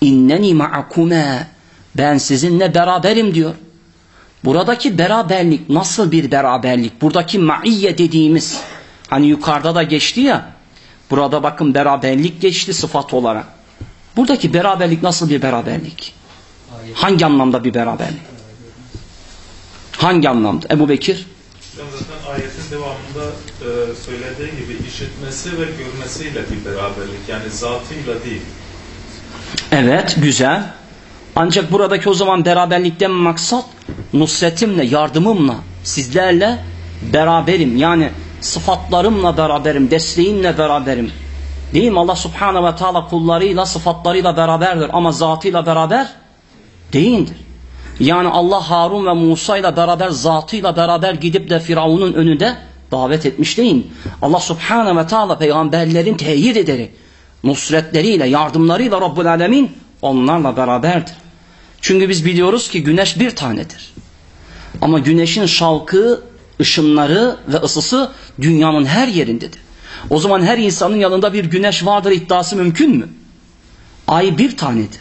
A: inneni ma'kume ben sizinle beraberim diyor. Buradaki beraberlik nasıl bir beraberlik? Buradaki ma'iyye dediğimiz hani yukarıda da geçti ya burada bakın beraberlik geçti sıfat olarak. Buradaki beraberlik nasıl bir beraberlik? Hangi anlamda bir beraberlik? Hangi anlamda? Ebu Bekir?
H: zaten ayetin devamında e, söylediği gibi işitmesi ve görmesiyle bir beraberlik. Yani zatıyla değil.
A: Evet, güzel. Ancak buradaki o zaman beraberlikten maksat nusretimle, yardımımla, sizlerle beraberim. Yani sıfatlarımla beraberim, desteğimle beraberim. Değil mi? Allah subhanahu ve teala kullarıyla, sıfatlarıyla beraberdir ama zatıyla beraber değildir. Yani Allah Harun ve Musa ile beraber zatıyla beraber gidip de Firavun'un önünde davet etmiş değil. Allah Subhanahu ve Teala peygamberlerin teyit ederi, nusretleriyle, yardımlarıyla Rabbul Alemin onlarla beraberdir. Çünkü biz biliyoruz ki güneş bir tanedir. Ama güneşin şalkı, ışınları ve ısısı dünyanın her yerindedir. O zaman her insanın yanında bir güneş vardır iddiası mümkün mü? Ay bir tanedir.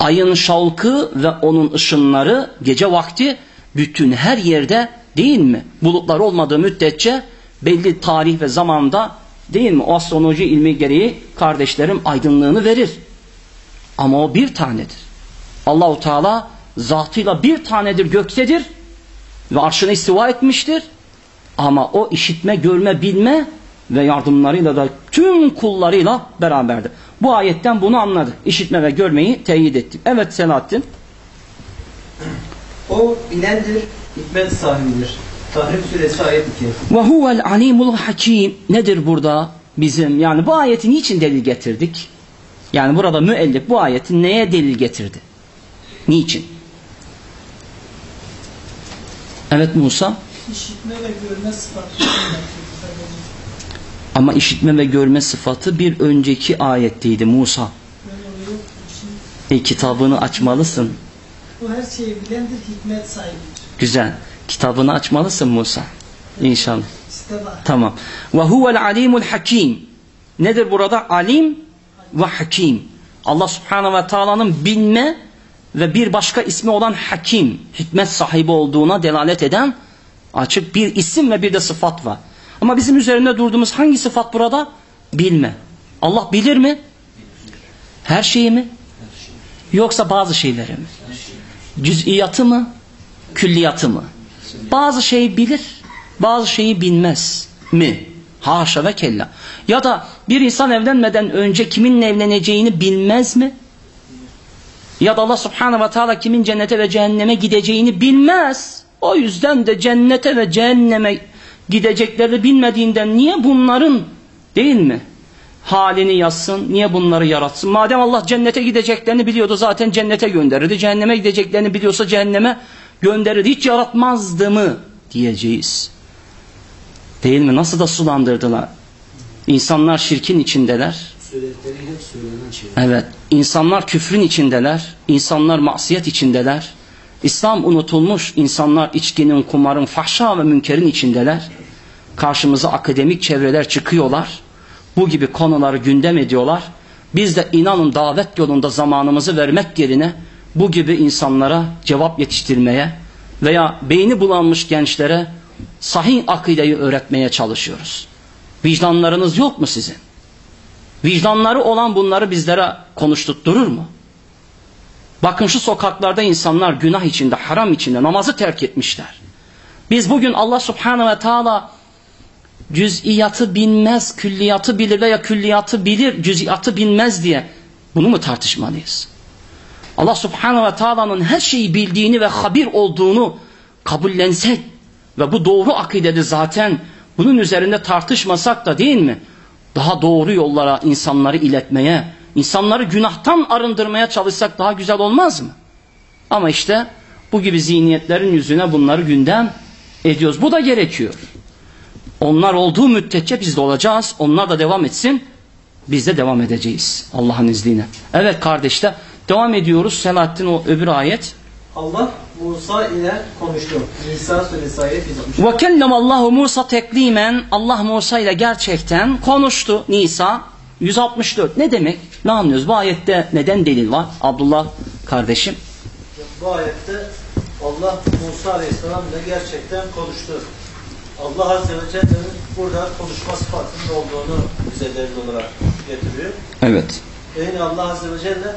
A: Ayın şalkı ve onun ışınları gece vakti bütün her yerde değil mi? Bulutlar olmadığı müddetçe belli tarih ve zamanda değil mi? O astronomi ilmi gereği kardeşlerim aydınlığını verir. Ama o bir tanedir. Allahu Teala zatıyla bir tanedir göktedir ve arşına istiva etmiştir. Ama o işitme, görme, bilme ve yardımlarıyla da tüm kullarıyla beraberdir. Bu ayetten bunu anladık. İşitme ve görmeyi teyit ettik. Evet Selahattin.
D: O bilendir, hikmet sahibidir. Tahrim suresi ayet 2.
A: Ve huvel alimul hakim. Nedir burada bizim? Yani bu ayeti niçin delil getirdik? Yani burada müellif bu ayeti neye delil getirdi? Niçin? Evet Musa.
I: İşitme ve görme sıfatı.
A: Ama işitme ve görme sıfatı bir önceki ayetteydi Musa. E, kitabını açmalısın.
I: O her şeyi bilendir, hikmet sahibidir.
A: Güzel. Kitabını açmalısın Musa. İnşallah. Tamam. Ve huvel alimul hakim. Nedir burada? Alim ve hakim. Allah subhanahu ve taala'nın bilme ve bir başka ismi olan hakim, hikmet sahibi olduğuna delalet eden açık bir isim ve bir de sıfat var. Ama bizim üzerinde durduğumuz hangi sıfat burada? Bilme. Allah bilir mi? Her şeyi mi? Yoksa bazı şeyleri mi? Cüz'iyatı mı? Külliyatı mı? Bazı şeyi bilir, bazı şeyi bilmez mi? Haşa ve kella. Ya da bir insan evlenmeden önce kiminle evleneceğini bilmez mi? Ya da Allah subhanahu ve teala kimin cennete ve cehenneme gideceğini bilmez. O yüzden de cennete ve cehenneme gideceklerini bilmediğinden niye bunların değil mi? Halini yazsın, niye bunları yaratsın? Madem Allah cennete gideceklerini biliyordu zaten cennete gönderirdi. Cehenneme gideceklerini biliyorsa cehenneme gönderirdi. Hiç yaratmazdı mı diyeceğiz. Değil mi? Nasıl da sulandırdılar. İnsanlar şirkin içindeler. Evet. insanlar küfrün içindeler. İnsanlar masiyet içindeler. İslam unutulmuş. insanlar içkinin, kumarın, fahşa ve münkerin içindeler. Karşımıza akademik çevreler çıkıyorlar. Bu gibi konuları gündem ediyorlar. Biz de inanın davet yolunda zamanımızı vermek yerine bu gibi insanlara cevap yetiştirmeye veya beyni bulanmış gençlere sahih akideyi öğretmeye çalışıyoruz. Vicdanlarınız yok mu sizin? Vicdanları olan bunları bizlere konuşturtturur mu? Bakın şu sokaklarda insanlar günah içinde, haram içinde namazı terk etmişler. Biz bugün Allah subhanahu ve teala cüz'iyatı bilmez, külliyatı bilir veya külliyatı bilir, cüz'iyatı bilmez diye bunu mu tartışmalıyız? Allah subhanahu ve teala'nın her şeyi bildiğini ve habir olduğunu kabullensek ve bu doğru akidede zaten bunun üzerinde tartışmasak da değil mi? Daha doğru yollara insanları iletmeye, insanları günahtan arındırmaya çalışsak daha güzel olmaz mı? Ama işte bu gibi zihniyetlerin yüzüne bunları gündem ediyoruz. Bu da gerekiyor. Onlar olduğu müddetçe biz de olacağız. Onlar da devam etsin. Biz de devam edeceğiz. Allah'ın izniyle. Evet kardeşler. Devam ediyoruz. Selahattin o öbür ayet.
D: Allah Musa ile konuştu. Nisa suresi ayet 160.
A: Ve kellemallahu Musa teklimen. Allah Musa ile gerçekten konuştu. Nisa 164. Ne demek? Ne anlıyoruz? Bu ayette neden delil var? Abdullah kardeşim.
G: Bu ayette Allah Musa Aleyhisselam ile gerçekten konuştu. Allah Azze ve Celle'nin burada konuşma sıfatının olduğunu bize delil olarak getiriyor.
A: Evet.
G: Yani Allah Azze ve Celle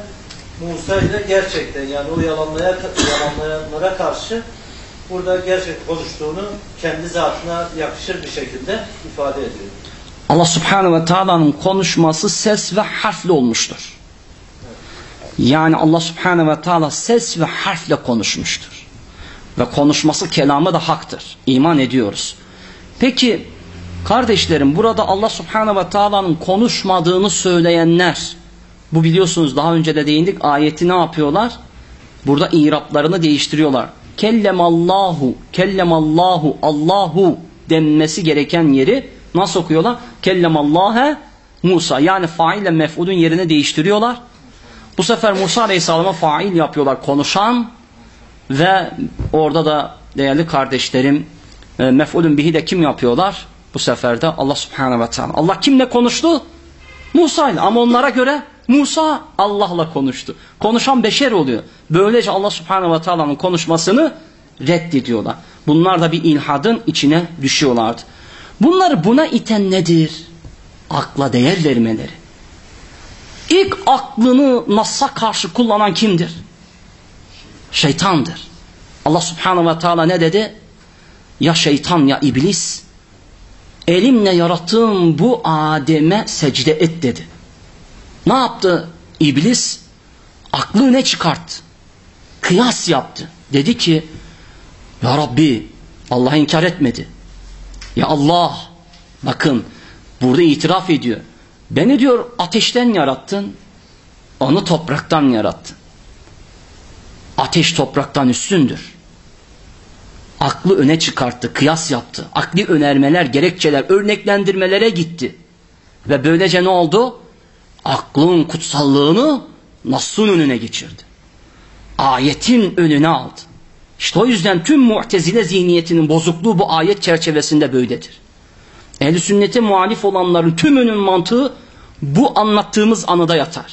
G: Musa ile gerçekten yani o yalanlaya, yalanlayanlara karşı
J: burada gerçek konuştuğunu kendi zatına yakışır bir şekilde ifade ediyor.
A: Allah Subhanahu ve Taala'nın konuşması ses ve harfle olmuştur. Yani Allah Subhanahu ve Taala ses ve harfle konuşmuştur. Ve konuşması kelamı da haktır. İman ediyoruz. Peki kardeşlerim burada Allah Subhanahu ve Taala'nın konuşmadığını söyleyenler bu biliyorsunuz daha önce de değindik ayeti ne yapıyorlar? Burada iraplarını değiştiriyorlar. Kellemallahu, kellemallahu, Allahu denmesi gereken yeri nasıl okuyorlar? Kellemallâhe Musa. Yani faille mef'ulün yerini değiştiriyorlar. Bu sefer Musa Aleyhisselam'a fail yapıyorlar. Konuşan ve orada da değerli kardeşlerim e, mef'ulün bihi de kim yapıyorlar? Bu sefer de Allah Subhanahu ve Teala. Allah kimle konuştu? Musa ile ama onlara göre Musa Allah'la konuştu. Konuşan beşer oluyor. Böylece Allah Subhanahu ve Taala'nın konuşmasını reddediyorlar. Bunlar da bir ilhadın içine düşüyorlardı. Bunları buna iten nedir? Akla değer vermeleri. İlk aklını Nas'a karşı kullanan kimdir? Şeytandır. Allah Subhanahu ve Teala ne dedi? Ya şeytan ya iblis elimle yarattığım bu Adem'e secde et dedi. Ne yaptı iblis? Aklı ne çıkarttı? Kıyas yaptı. Dedi ki Ya Rabbi Allah inkar etmedi. Ya Allah bakın burada itiraf ediyor. Beni diyor ateşten yarattın. Onu topraktan yarattın. Ateş topraktan üstündür. Aklı öne çıkarttı, kıyas yaptı. Akli önermeler, gerekçeler, örneklendirmelere gitti. Ve böylece ne oldu? Aklın kutsallığını Nas'ın önüne geçirdi. Ayetin önüne aldı. İşte o yüzden tüm mu'tezile zihniyetinin bozukluğu bu ayet çerçevesinde böyledir. Ehl-i sünnete muhalif olanların tümünün mantığı bu anlattığımız anıda yatar.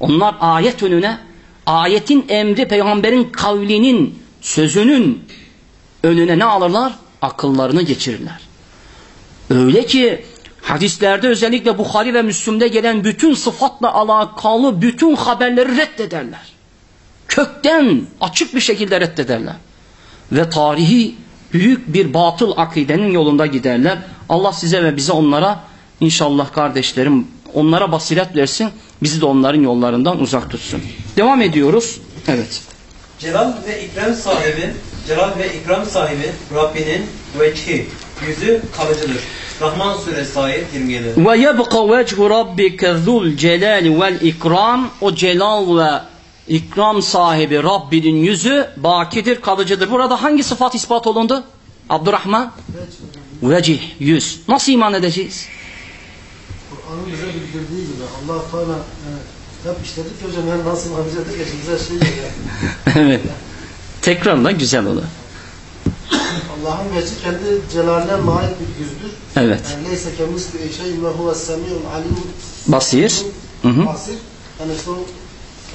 A: Onlar ayet önüne, ayetin emri peygamberin kavlinin, sözünün önüne ne alırlar? Akıllarını geçirirler. Öyle ki hadislerde özellikle Bukhari ve Müslüm'de gelen bütün sıfatla alakalı bütün haberleri reddederler. Kökten açık bir şekilde reddederler. Ve tarihi büyük bir batıl akidenin yolunda giderler. Allah size ve bize onlara inşallah kardeşlerim onlara basiret versin. Bizi de onların yollarından uzak tutsun. Devam ediyoruz. Evet.
J: Celal ve ikram sahibi, celal ve ikram sahibi Rabbinin vecihi, yüzü kalıcıdır. Rahman suresi ayet 27.
A: Ve yebqa vechu rabbike zul celali vel ikram o celal ve ikram sahibi Rabbinin yüzü bakidir, kalıcıdır. Burada hangi sıfat ispat olundu? Abdurrahman? Vecih, yüz. Nasıl iman edeceğiz?
K: Kur'an'ın bize bildirdiği gibi Allah Teala kitap işledik hocam yani nasıl anlayacaktık ya şimdi bize şey diyor ya.
A: evet. Tekrarla güzel olur.
K: Allah'ın veci kendi celaline ait bir yüzdür.
A: Evet.
K: Yani neyse kemisli şeyin ve huve semiyun alim
A: Basir. Hı hı.
K: basir. Yani işte o,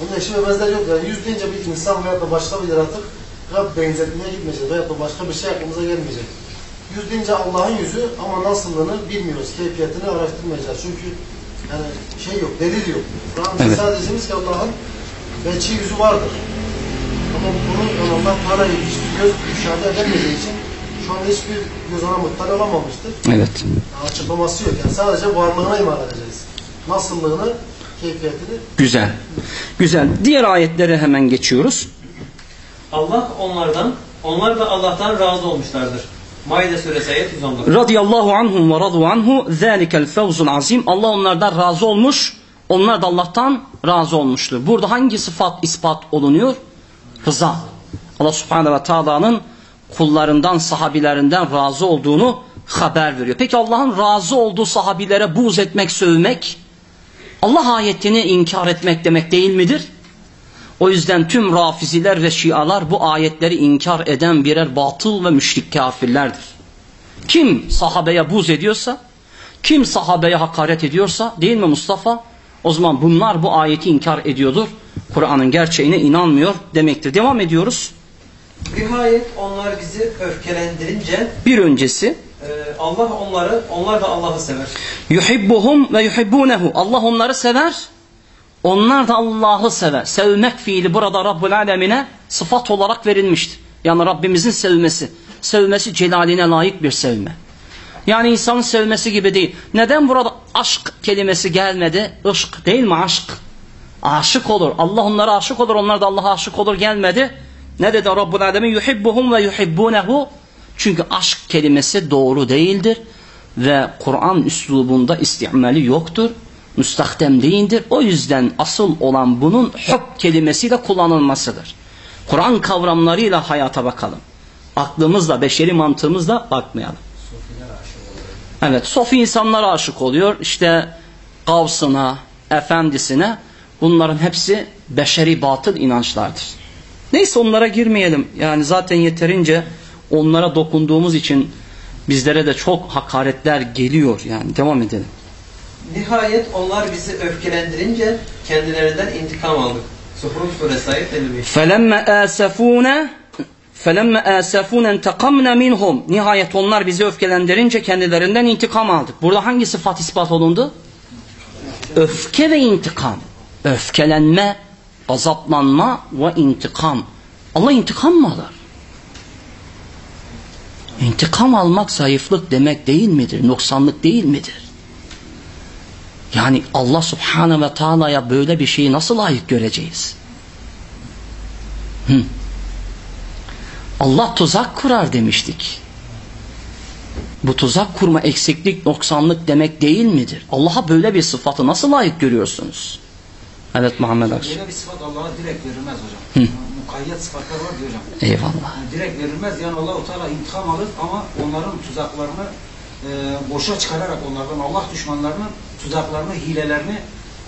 K: onun eşi ve benzeri yok. Yani yüz deyince bir insan veya da başka bir yaratık Rab benzetmeye gitmeyecek veya da başka bir şey aklımıza gelmeyecek. Yüz deyince Allah'ın yüzü ama nasıllığını bilmiyoruz. Keyfiyetini araştırmayacağız. Çünkü yani şey yok, delil yok. Kur'an
A: Evet.
K: sadece ki Allah'ın veci yüzü vardır. Ama bunu Allah Teala'yı hiçbir göz müşahede edemediği için şu an hiçbir göz ona muhtar olamamıştır.
A: Evet.
K: Yani açıklaması yok. Yani sadece varlığına iman edeceğiz. Nasıllığını, keyfiyetini
A: Güzel. Güzel. Diğer ayetlere hemen geçiyoruz.
J: Allah onlardan, onlar da Allah'tan razı olmuşlardır. Maide suresi ayet 119.
A: Radiyallahu anhum ve radu anhu zâlikel fevzul azim. Allah onlardan razı olmuş. Onlar da Allah'tan razı olmuştur. Burada hangi sıfat ispat olunuyor? Rıza. Allah subhanehu ve teala'nın kullarından, sahabilerinden razı olduğunu haber veriyor. Peki Allah'ın razı olduğu sahabilere buğz etmek, sövmek, Allah ayetini inkar etmek demek değil midir? O yüzden tüm rafiziler ve şialar bu ayetleri inkar eden birer batıl ve müşrik kafirlerdir. Kim sahabeye buz ediyorsa, kim sahabeye hakaret ediyorsa değil mi Mustafa? O zaman bunlar bu ayeti inkar ediyordur. Kur'an'ın gerçeğine inanmıyor demektir. Devam ediyoruz.
J: Nihayet onlar bizi öfkelendirince
A: Bir öncesi
J: Allah onları, onlar da Allah'ı sever.
A: yuhibbuhum ve yuhibbunehu. Allah onları sever. Onlar da Allah'ı sever. Sevmek fiili burada Rabbul Alemine sıfat olarak verilmiştir. Yani Rabbimizin sevmesi. Sevmesi celaline layık bir sevme. Yani insanın sevmesi gibi değil. Neden burada aşk kelimesi gelmedi? Işk değil mi aşk? Aşık olur. Allah onlara aşık olur. Onlar da Allah'a aşık olur gelmedi. Ne dedi Rabbul Alemin? Yuhibbuhum ve yuhibbunehu. Çünkü aşk kelimesi doğru değildir. Ve Kur'an üslubunda istimali yoktur. Müstahdem değildir. O yüzden asıl olan bunun hub kelimesiyle kullanılmasıdır. Kur'an kavramlarıyla hayata bakalım. Aklımızla, beşeri mantığımızla bakmayalım. Evet, sofi insanlara aşık oluyor. İşte kavsına, efendisine bunların hepsi beşeri batıl inançlardır. Neyse onlara girmeyelim. Yani zaten yeterince onlara dokunduğumuz için bizlere de çok hakaretler geliyor. Yani devam edelim.
J: Nihayet onlar bizi öfkelendirince kendilerinden intikam aldık. Zuhruf suresi ayet 55.
A: فَلَمَّ آسَفُونَ فَلَمَّ آسَفُونَ انْتَقَمْنَ minhum. Nihayet onlar bizi öfkelendirince kendilerinden intikam aldık. Burada hangi sıfat ispat olundu? Öfke ve intikam. Öfkelenme, azaplanma ve intikam. Allah intikam mı alır? İntikam almak zayıflık demek değil midir? Noksanlık değil midir? Yani Allah subhanahu ve taala'ya böyle bir şeyi nasıl layık göreceğiz? Hı. Allah tuzak kurar demiştik. Bu tuzak kurma eksiklik, noksanlık demek değil midir? Allah'a böyle bir sıfatı nasıl layık görüyorsunuz? Evet Muhammed Aksu.
C: Böyle bir sıfat Allah'a direkt verilmez hocam.
A: Hı.
C: Mukayyet sıfatlar var diyor hocam.
A: Eyvallah.
C: Yani direkt verilmez. Yani Allah-u Teala intikam alır ama onların tuzaklarını e, boşa çıkararak onlardan Allah düşmanlarının tuzaklarını, hilelerini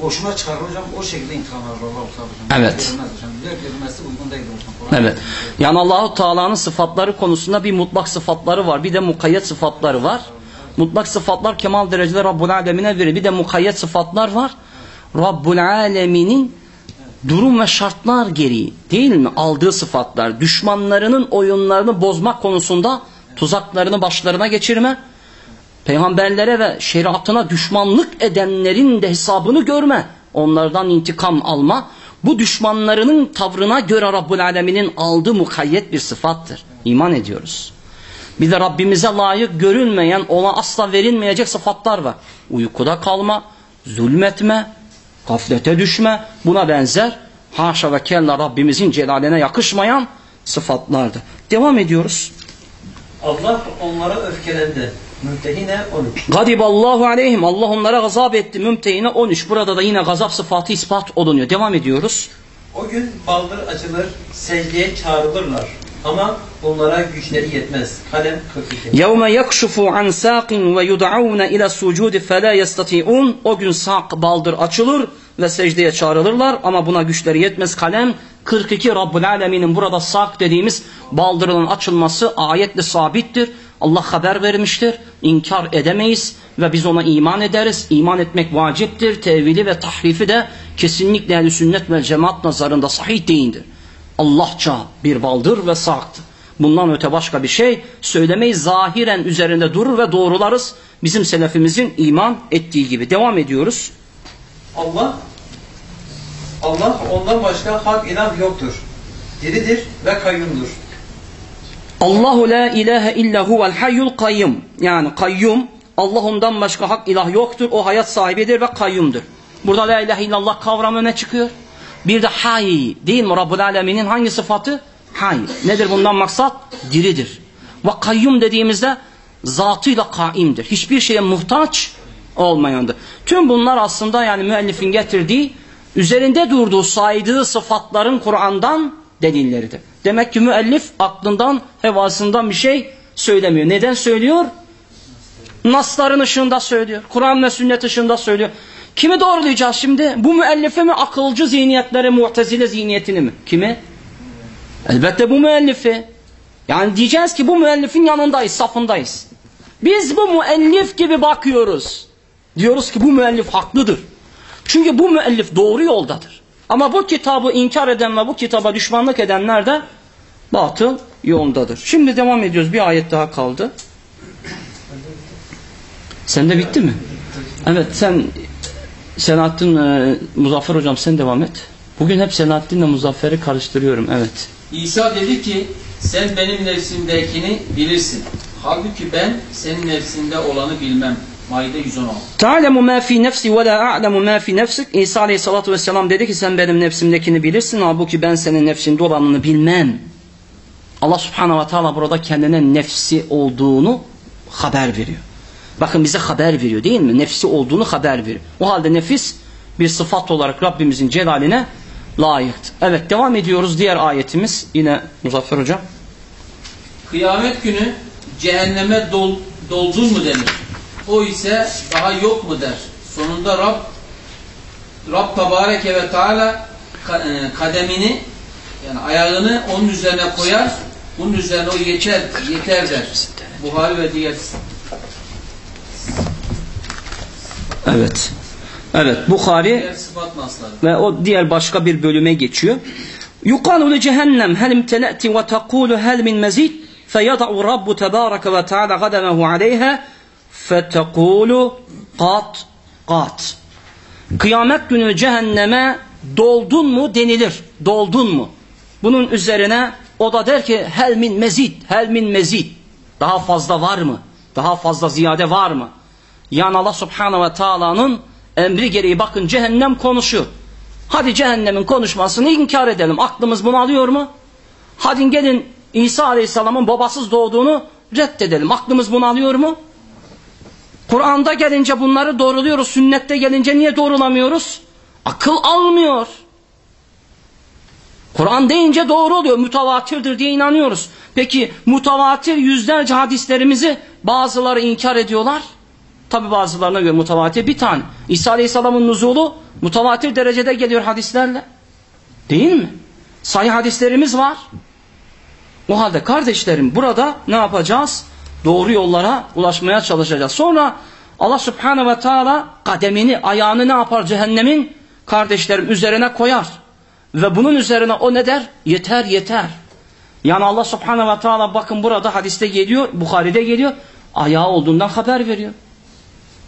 C: boşuna çıkarır hocam. O şekilde intikam alır Allah-u Teala hocam.
A: Evet.
C: Verilmez hocam. Direkt verilmesi uygun değil hocam. Kur'an-
A: Evet. Yani Allahu Teala'nın sıfatları konusunda bir mutlak sıfatları var. Bir de mukayyet sıfatları var. Mutlak sıfatlar kemal derecede Rabbul Alemine verir. Bir de mukayyet sıfatlar var. Rabbul Alemin'in durum ve şartlar gereği değil mi? Aldığı sıfatlar. Düşmanlarının oyunlarını bozmak konusunda tuzaklarını başlarına geçirme. Peygamberlere ve şeriatına düşmanlık edenlerin de hesabını görme. Onlardan intikam alma. Bu düşmanlarının tavrına göre Rabbul Alemin'in aldığı mukayyet bir sıfattır. İman ediyoruz. Bir de Rabbimize layık görülmeyen, ona asla verilmeyecek sıfatlar var. Uykuda kalma, zulmetme, gaflete düşme, buna benzer haşa ve kella Rabbimizin celaline yakışmayan sıfatlardır. Devam ediyoruz.
J: Allah onlara öfkelendi. Mümtehine 13.
A: Gadiballahu aleyhim. Allah onlara gazap etti. Mümtehine 13. Burada da yine gazap sıfatı ispat olunuyor. Devam ediyoruz.
J: O gün baldır açılır, secdeye çağrılırlar. Ama onlara güçleri yetmez. Kalem 42.
A: Yevme yakşufu an saqin ve yud'avne ila sucudi fe la. O gün sak baldır açılır ve secdeye çağrılırlar ama buna güçleri yetmez. Kalem 42 Rabbul Alemin'in burada sak dediğimiz baldırının açılması ayetle sabittir. Allah haber vermiştir. İnkar edemeyiz ve biz ona iman ederiz. İman etmek vaciptir. Tevili ve tahrifi de kesinlikle ehl sünnet ve cemaat nazarında sahih değildir. Allahça bir baldır ve saktır. Bundan öte başka bir şey söylemeyiz. Zahiren üzerinde durur ve doğrularız. Bizim selefimizin iman ettiği gibi. Devam ediyoruz.
J: Allah Allah ondan başka hak ilah yoktur. Diridir ve kayyumdur.
A: Allahu la ilahe illa huvel hayyul kayyum. Yani kayyum Allah ondan başka hak ilah yoktur. O hayat sahibidir ve kayyumdur. Burada la ilahe illallah kavramı ne çıkıyor? Bir de hay değil mi? Rabbul Alemin'in hangi sıfatı? Hay. Nedir bundan maksat? Diridir. Ve kayyum dediğimizde zatıyla kaimdir. Hiçbir şeye muhtaç olmayandır. Tüm bunlar aslında yani müellifin getirdiği üzerinde durduğu saydığı sıfatların Kur'an'dan delilleridir. Demek ki müellif aklından hevasından bir şey söylemiyor. Neden söylüyor? Nasların ışığında söylüyor. Kur'an ve sünnet ışığında söylüyor. Kimi doğrulayacağız şimdi? Bu müellife mi? Akılcı zihniyetleri, muhtezile zihniyetini mi? Kimi? Elbette bu müellifi. Yani diyeceğiz ki bu müellifin yanındayız, safındayız. Biz bu müellif gibi bakıyoruz. Diyoruz ki bu müellif haklıdır. Çünkü bu müellif doğru yoldadır. Ama bu kitabı inkar eden ve bu kitaba düşmanlık edenler de batıl yoldadır. Şimdi devam ediyoruz. Bir ayet daha kaldı. Sende bitti mi? Evet sen Selahattin e, Muzaffer hocam sen devam et. Bugün hep Selahattin'le Muzaffer'i karıştırıyorum. Evet.
F: İsa dedi ki Sen benim nefsimdekini bilirsin. Halbuki ben senin nefsinde olanı bilmem. Maide 116.
A: Ta'lemu ma fi nefsi ve la a'lemu ma fi nefsik. İsa aleyhissalatu vesselam dedi ki sen benim nefsimdekini bilirsin. Halbuki ben senin nefsinde olanını bilmem. Allah subhanahu ve teala burada kendine nefsi olduğunu haber veriyor. Bakın bize haber veriyor değil mi? Nefsi olduğunu haber veriyor. O halde nefis bir sıfat olarak Rabbimizin celaline layıktır. Evet devam ediyoruz. Diğer ayetimiz yine Muzaffer Hocam.
F: Kıyamet günü cehenneme dol, doldun mu denir. O ise daha yok mu der. Sonunda Rab Rab Tebareke ve Teala e, kademini yani ayağını onun üzerine koyar. Bunun üzerine o yeter, yeter der. Buhari ve diğer
A: Evet. Evet Bukhari ve o diğer başka bir bölüme geçiyor. Yukalu li cehennem hel imtela'ti ve tekulu hel min mezid feyada'u Rabbu tebareke ve teala gademehu aleyha fetekulu kat kat. Kıyamet günü cehenneme doldun mu denilir. Doldun mu? Bunun üzerine o da der ki hel min mezid, hel min mezid. Daha fazla var mı? Daha fazla ziyade var mı? Yani Allah subhanahu ve taala'nın emri gereği bakın cehennem konuşuyor. Hadi cehennemin konuşmasını inkar edelim. Aklımız bunu alıyor mu? Hadi gelin İsa aleyhisselamın babasız doğduğunu reddedelim. Aklımız bunu alıyor mu? Kur'an'da gelince bunları doğruluyoruz. Sünnette gelince niye doğrulamıyoruz? Akıl almıyor. Kur'an deyince doğru oluyor. Mütevatirdir diye inanıyoruz. Peki mutavatir yüzlerce hadislerimizi bazıları inkar ediyorlar. Tabi bazılarına göre mutavatir bir tane. İsa Aleyhisselam'ın nuzulu mutavatir derecede geliyor hadislerle. Değil mi? Sahih hadislerimiz var. O halde kardeşlerim burada ne yapacağız? Doğru yollara ulaşmaya çalışacağız. Sonra Allah Subhanahu ve Teala kademini, ayağını ne yapar cehennemin? Kardeşlerim üzerine koyar. Ve bunun üzerine o ne der? Yeter yeter. Yani Allah Subhanahu ve Teala bakın burada hadiste geliyor, Bukhari'de geliyor. Ayağı olduğundan haber veriyor.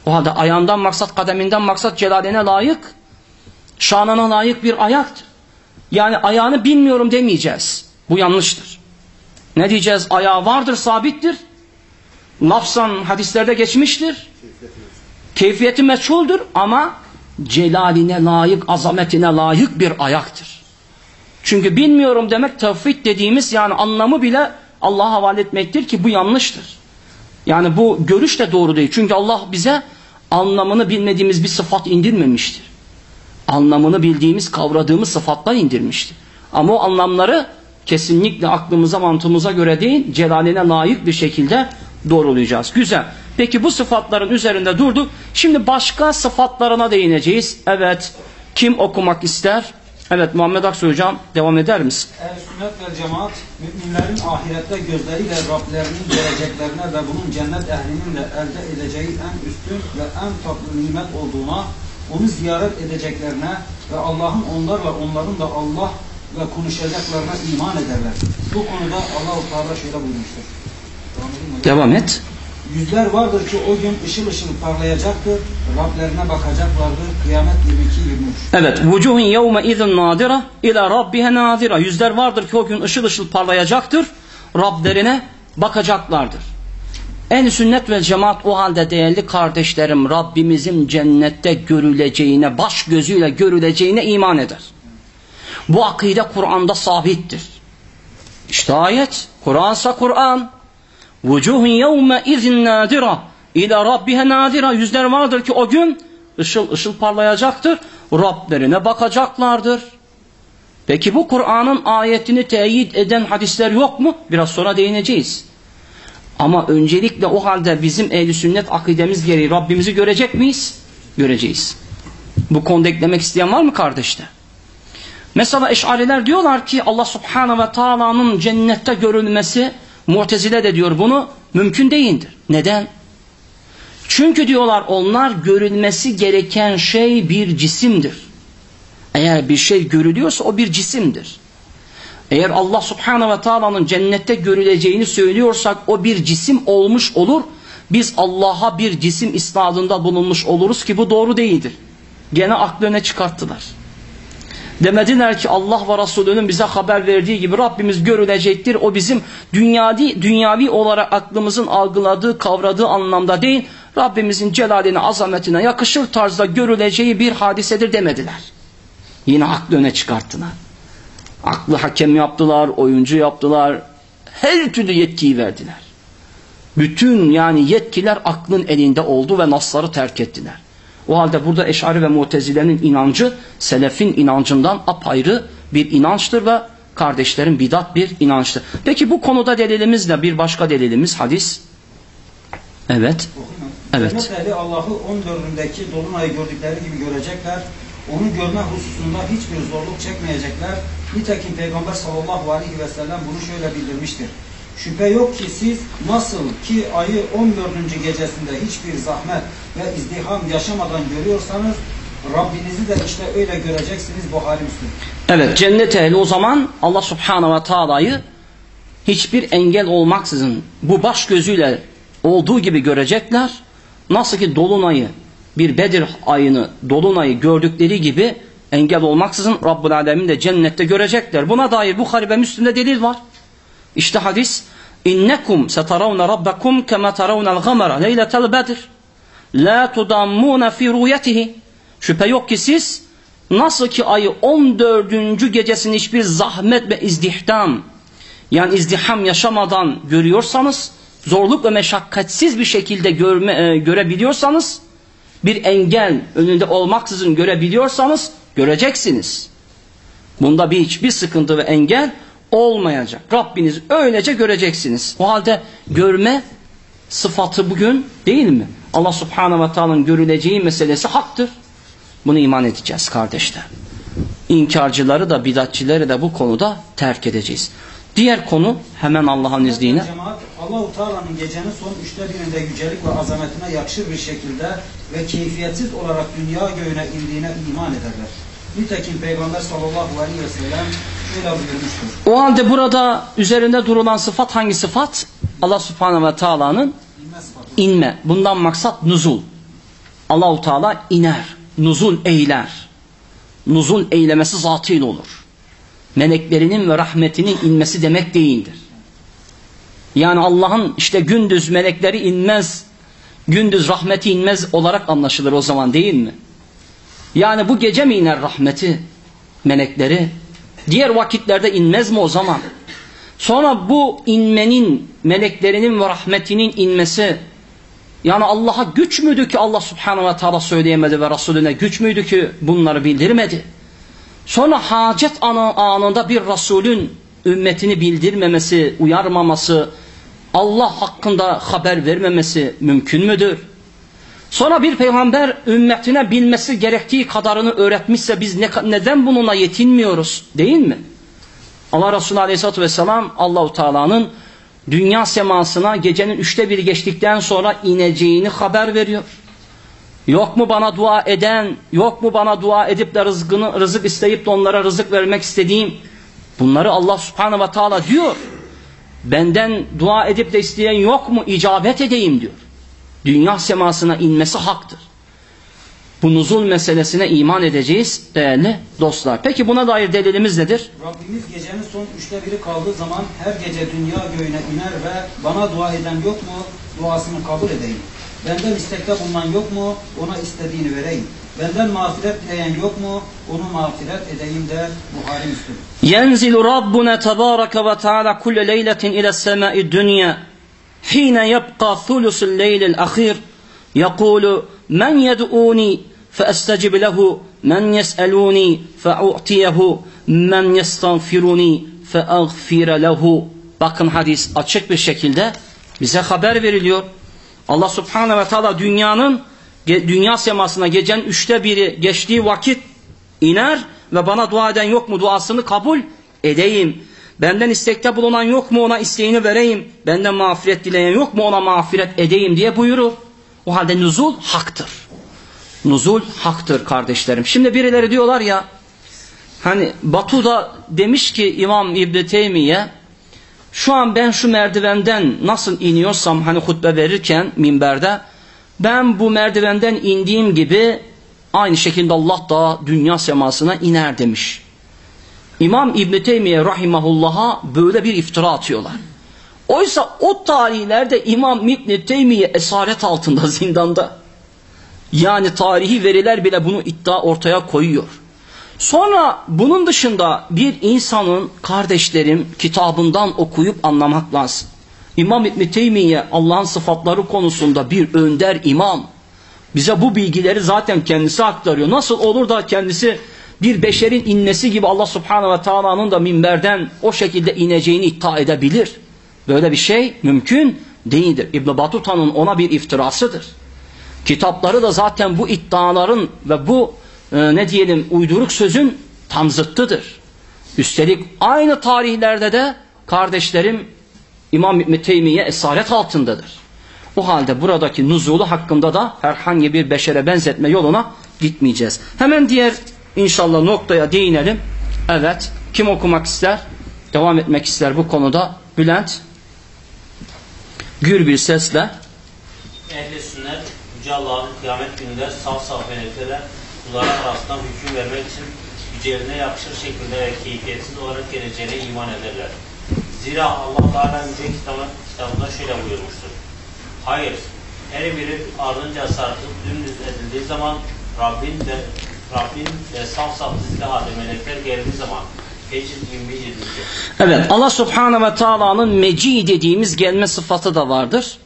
A: O halde ayağından maksat, kademinden maksat celaline layık, şanına layık bir ayaktır. Yani ayağını bilmiyorum demeyeceğiz. Bu yanlıştır. Ne diyeceğiz? Ayağı vardır, sabittir. Lafzan hadislerde geçmiştir. Keyfiyeti meçhuldür ama celaline layık, azametine layık bir ayaktır. Çünkü bilmiyorum demek tevfik dediğimiz yani anlamı bile Allah'a havale etmektir ki bu yanlıştır. Yani bu görüş de doğru değil. Çünkü Allah bize anlamını bilmediğimiz bir sıfat indirmemiştir. Anlamını bildiğimiz, kavradığımız sıfatlar indirmiştir. Ama o anlamları kesinlikle aklımıza, mantığımıza göre değil, celaline layık bir şekilde doğrulayacağız. Güzel. Peki bu sıfatların üzerinde durduk. Şimdi başka sıfatlarına değineceğiz. Evet. Kim okumak ister? Evet Muhammed Aksu hocam devam eder misin?
C: Ehl-i sünnet ve cemaat müminlerin ahirette gözleriyle Rablerinin göreceklerine ve bunun cennet ehlinin de elde edeceği en üstün ve en tatlı nimet olduğuna, onu ziyaret edeceklerine ve Allah'ın onlarla onların da Allah ve konuşacaklarına iman ederler. Bu konuda Allah-u Teala şöyle buyurmuştur. Devam
A: et.
C: Yüzler vardır ki o gün ışıl ışıl parlayacaktır. Rablerine bakacaklardır. Kıyamet 22-23.
A: Evet. Vucuhun yevme izin nadira ila rabbihe nadira. Yüzler vardır ki o gün ışıl ışıl parlayacaktır. Rablerine bakacaklardır. En sünnet ve cemaat o halde değerli kardeşlerim Rabbimizin cennette görüleceğine, baş gözüyle görüleceğine iman eder. Bu akide Kur'an'da sabittir. İşte ayet. Kur'ansa Kur'an. Vucuhun yevme izin nadira ila rabbihe nadira. Yüzler vardır ki o gün ışıl ışıl parlayacaktır. Rablerine bakacaklardır. Peki bu Kur'an'ın ayetini teyit eden hadisler yok mu? Biraz sonra değineceğiz. Ama öncelikle o halde bizim ehli sünnet akidemiz gereği Rabbimizi görecek miyiz? Göreceğiz. Bu konuda eklemek isteyen var mı kardeşler? Mesela eşariler diyorlar ki Allah subhanahu ve taala'nın cennette görülmesi Mu'tezile de diyor bunu mümkün değildir. Neden? Çünkü diyorlar onlar görülmesi gereken şey bir cisimdir. Eğer bir şey görülüyorsa o bir cisimdir. Eğer Allah subhanahu ve taala'nın cennette görüleceğini söylüyorsak o bir cisim olmuş olur. Biz Allah'a bir cisim isnadında bulunmuş oluruz ki bu doğru değildir. Gene aklına çıkarttılar. Demediler ki Allah ve Resulünün bize haber verdiği gibi Rabbimiz görülecektir. O bizim dünyavi, dünyavi olarak aklımızın algıladığı, kavradığı anlamda değil, Rabbimizin celaline, azametine yakışır tarzda görüleceği bir hadisedir demediler. Yine aklı öne çıkarttılar. Aklı hakem yaptılar, oyuncu yaptılar. Her türlü yetkiyi verdiler. Bütün yani yetkiler aklın elinde oldu ve nasları terk ettiler. O halde burada Eşari ve Mutezile'nin inancı selefin inancından apayrı bir inançtır ve kardeşlerin bidat bir inançtır. Peki bu konuda delilimiz ne? Bir başka delilimiz hadis. Evet. Evet.
C: Cennet ehli Allah'ı 14'ündeki dolunayı gördükleri gibi görecekler. Onu görme hususunda hiçbir zorluk çekmeyecekler. Nitekim Peygamber sallallahu aleyhi ve sellem bunu şöyle bildirmiştir. Şüphe yok ki siz nasıl ki ayı 14. gecesinde hiçbir zahmet ve izdiham yaşamadan görüyorsanız Rabbinizi de işte öyle göreceksiniz Buhari Müslüm.
A: Evet cennet ehli o zaman Allah subhanahu ve taala'yı hiçbir engel olmaksızın bu baş gözüyle olduğu gibi görecekler. Nasıl ki dolunayı bir Bedir ayını dolunayı gördükleri gibi engel olmaksızın Rabbul Alemin de cennette görecekler. Buna dair Bukhari ve Müslim'de delil var. İşte hadis innekum setaravne rabbakum kema taravnel gamara leyletel bedir la tudammuna fi ruyetihi şüphe yok ki siz nasıl ki ayı 14. gecesini hiçbir zahmet ve izdihdam yani izdiham yaşamadan görüyorsanız zorluk ve meşakkatsiz bir şekilde görme, e, görebiliyorsanız bir engel önünde olmaksızın görebiliyorsanız göreceksiniz. Bunda bir hiçbir sıkıntı ve engel olmayacak. Rabbiniz öylece göreceksiniz. O halde görme sıfatı bugün değil mi? Allah subhanahu ve teala'nın görüleceği meselesi haktır. Bunu iman edeceğiz kardeşler. İnkarcıları da bidatçileri de bu konuda terk edeceğiz. Diğer konu hemen Allah'ın izniyle.
C: Cemaat Allahu Teala'nın gecenin son üçte birinde yücelik ve azametine yakışır bir şekilde ve keyfiyetsiz olarak dünya göğüne indiğine iman ederler. Nitekim Peygamber sallallahu aleyhi ve sellem şöyle buyurmuştur.
A: O halde burada üzerinde durulan sıfat hangi sıfat? Allah subhanahu ve
C: sıfatı.
A: inme. Bundan maksat nuzul. Allahu Teala iner, nuzul eyler. Nuzul eylemesi zatıyla olur. Meleklerinin ve rahmetinin inmesi demek değildir. Yani Allah'ın işte gündüz melekleri inmez, gündüz rahmeti inmez olarak anlaşılır o zaman değil mi? Yani bu gece mi iner rahmeti, melekleri? Diğer vakitlerde inmez mi o zaman? Sonra bu inmenin, meleklerinin ve rahmetinin inmesi, yani Allah'a güç müydü ki Allah subhanahu ve teala söyleyemedi ve Resulüne güç müydü ki bunları bildirmedi? Sonra hacet anı anında bir Resulün ümmetini bildirmemesi, uyarmaması, Allah hakkında haber vermemesi mümkün müdür? Sonra bir peygamber ümmetine bilmesi gerektiği kadarını öğretmişse biz ne, neden bununla yetinmiyoruz değil mi? Allah Resulü Aleyhisselatü Vesselam Allahu Teala'nın dünya semasına gecenin üçte biri geçtikten sonra ineceğini haber veriyor. Yok mu bana dua eden, yok mu bana dua edip de rızkını, rızık isteyip de onlara rızık vermek istediğim. Bunları Allah Subhanahu ve Teala diyor. Benden dua edip de isteyen yok mu icabet edeyim diyor dünya semasına inmesi haktır. Bu nuzul meselesine iman edeceğiz değerli dostlar. Peki buna dair delilimiz nedir?
C: Rabbimiz gecenin son üçte biri kaldığı zaman her gece dünya göğüne iner ve bana dua eden yok mu duasını kabul edeyim. Benden istekte bulunan yok mu ona istediğini vereyim. Benden mağfiret dileyen yok mu? Onu mağfiret edeyim de Buhari Müslüm.
A: Yenzilu Rabbuna tebareke ve teala kulle leyletin ile semai dünya حين يبقى ثلث الليل الأخير يقول من يدعوني فأستجب له من يسألوني فأعطيه من يستغفرني فأغفر له Bakın hadis açık bir şekilde bize haber veriliyor. Allah Subhanahu ve Teala dünyanın dünya semasına gecenin üçte biri geçtiği vakit iner ve bana dua eden yok mu duasını kabul edeyim. Benden istekte bulunan yok mu ona isteğini vereyim. Benden mağfiret dileyen yok mu ona mağfiret edeyim diye buyurur. O halde nuzul haktır. Nuzul haktır kardeşlerim. Şimdi birileri diyorlar ya hani Batu'da demiş ki İmam İbni Teymiye şu an ben şu merdivenden nasıl iniyorsam hani hutbe verirken minberde ben bu merdivenden indiğim gibi aynı şekilde Allah da dünya semasına iner demiş. İmam İbn Teymiye rahimahullah'a böyle bir iftira atıyorlar. Oysa o tarihlerde İmam İbn Teymiye esaret altında zindanda. Yani tarihi veriler bile bunu iddia ortaya koyuyor. Sonra bunun dışında bir insanın kardeşlerim kitabından okuyup anlamak lazım. İmam İbn Teymiye Allah'ın sıfatları konusunda bir önder imam. Bize bu bilgileri zaten kendisi aktarıyor. Nasıl olur da kendisi bir beşerin inmesi gibi Allah Subhanahu ve Taala'nın da minberden o şekilde ineceğini iddia edebilir. Böyle bir şey mümkün değildir. İbn Batuta'nın ona bir iftirasıdır. Kitapları da zaten bu iddiaların ve bu e, ne diyelim uyduruk sözün tam zıttıdır. Üstelik aynı tarihlerde de kardeşlerim İmam İbn Teymiye esaret altındadır. O halde buradaki nuzulu hakkında da herhangi bir beşere benzetme yoluna gitmeyeceğiz. Hemen diğer inşallah noktaya değinelim. Evet. Kim okumak ister? Devam etmek ister bu konuda? Bülent. Gür bir sesle.
G: Ehli sünnet Yüce Allah'ın kıyamet gününde saf saf meleklerle kulları arasından hüküm vermek için yücelerine yakışır şekilde ve keyfiyetsiz olarak geleceğine iman ederler. Zira Allah Teala Yüce kitabı, kitabında şöyle buyurmuştur. Hayır, her biri ardınca sarkıp dümdüz edildiği zaman Rabbin de Rabbin ve saf saf halde melekler geldiği zaman Fecr 21 22.
A: Evet Allah Subhanahu ve Taala'nın meci dediğimiz gelme sıfatı da vardır.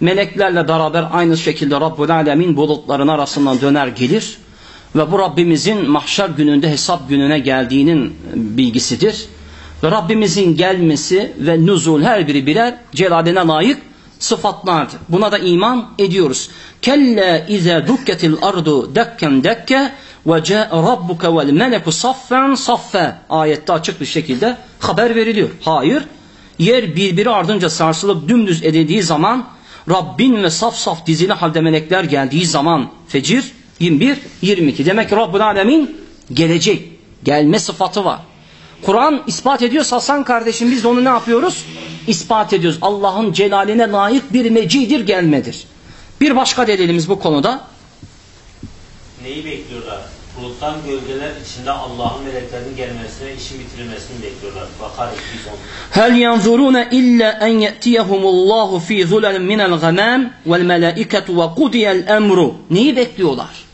A: Meleklerle beraber aynı şekilde Rabbul Alemin bulutların arasından döner gelir. Ve bu Rabbimizin mahşer gününde hesap gününe geldiğinin bilgisidir. Ve Rabbimizin gelmesi ve nuzul her biri birer celaline layık sıfatlardır. Buna da iman ediyoruz. Kelle ize dukketil ardu dekken dekke ve ce rabbuke vel meleku saffen saffe ayette açık bir şekilde haber veriliyor. Hayır. Yer birbiri ardınca sarsılıp dümdüz edildiği zaman Rabbin ve saf saf dizili halde melekler geldiği zaman fecir 21 22 demek ki Rabbul Alemin gelecek. Gelme sıfatı var. Kur'an ispat ediyorsa Hasan kardeşim biz de onu ne yapıyoruz? İspat ediyoruz. Allah'ın celaline layık bir mecidir gelmedir. Bir başka delilimiz bu konuda.
G: Neyi bekliyorlar? Buluttan gölgeler içinde Allah'ın meleklerinin gelmesine, işin bitirilmesini bekliyorlar. Bakar 210.
A: Hel yanzuruna illa en ye'tiyehumullahu fi zulalin minel gamam vel melaiketu ve kudiyel emru. Neyi bekliyorlar?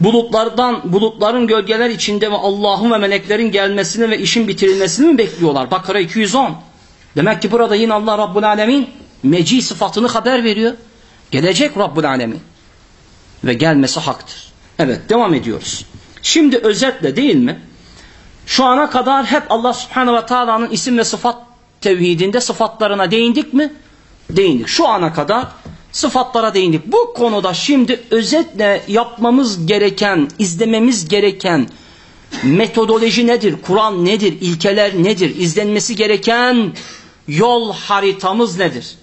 A: Bulutlardan, bulutların gölgeler içinde ve Allah'ın ve meleklerin gelmesini ve işin bitirilmesini mi bekliyorlar? Bakara 210. Demek ki burada yine Allah Rabbul Alemin meci sıfatını haber veriyor. Gelecek Rabbul Alemin. Ve gelmesi haktır. Evet devam ediyoruz. Şimdi özetle değil mi? Şu ana kadar hep Allah Subhanahu ve Taala'nın isim ve sıfat tevhidinde sıfatlarına değindik mi? Değindik. Şu ana kadar sıfatlara değindik. Bu konuda şimdi özetle yapmamız gereken, izlememiz gereken metodoloji nedir? Kur'an nedir? İlkeler nedir? İzlenmesi gereken yol haritamız nedir?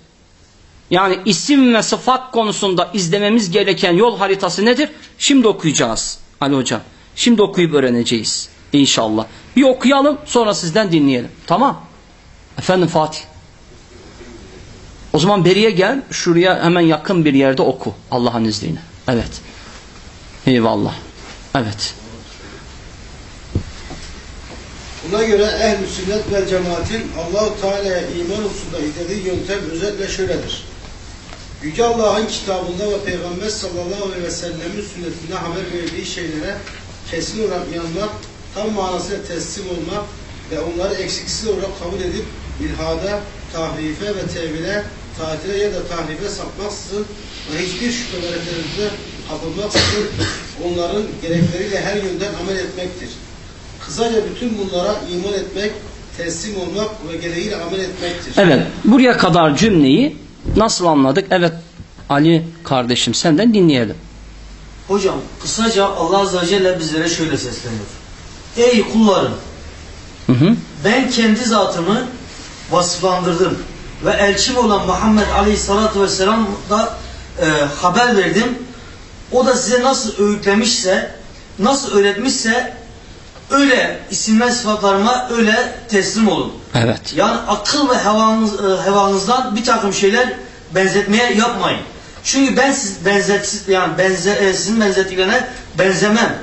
A: Yani isim ve sıfat konusunda izlememiz gereken yol haritası nedir? Şimdi okuyacağız Ali Hocam. Şimdi okuyup öğreneceğiz inşallah. Bir okuyalım sonra sizden dinleyelim. Tamam. Efendim Fatih. O zaman beriye gel. Şuraya hemen yakın bir yerde oku. Allah'ın izniyle. Evet. Eyvallah. Evet.
L: Buna göre ehl-i sünnet vel cemaatin Allahu Teala'ya iman hususunda izlediği yöntem özetle şöyledir. Yüce Allah'ın kitabında ve Peygamber sallallahu aleyhi ve sellemin sünnetinde haber verdiği şeylere kesin olarak inanmak, tam manasıyla teslim olmak ve onları eksiksiz olarak kabul edip ilhada, tahrife ve tevhile, tatile ya da tahrife sapmaksızın ve hiçbir şüphe reddedilde kapılmaksızın onların gerekleriyle her yönden amel etmektir. Kısaca bütün bunlara iman etmek, teslim olmak ve gereğiyle amel etmektir.
A: Evet. Buraya kadar cümleyi nasıl anladık? Evet Ali kardeşim senden dinleyelim.
M: Hocam kısaca Allah Azze ve Celle bizlere şöyle sesleniyor. Ey kullarım
A: Hı hı.
M: ben kendi zatımı vasıflandırdım ve elçim olan Muhammed Aleyhisselatü Vesselam da e, haber verdim. O da size nasıl öğütlemişse, nasıl öğretmişse öyle isim ve sıfatlarıma öyle teslim olun.
A: Evet.
M: Yani akıl ve hevanız, e, hevanızdan bir takım şeyler benzetmeye yapmayın. Çünkü ben siz benzetsiz yani benze, e, sizin benzettiklerine benzemem.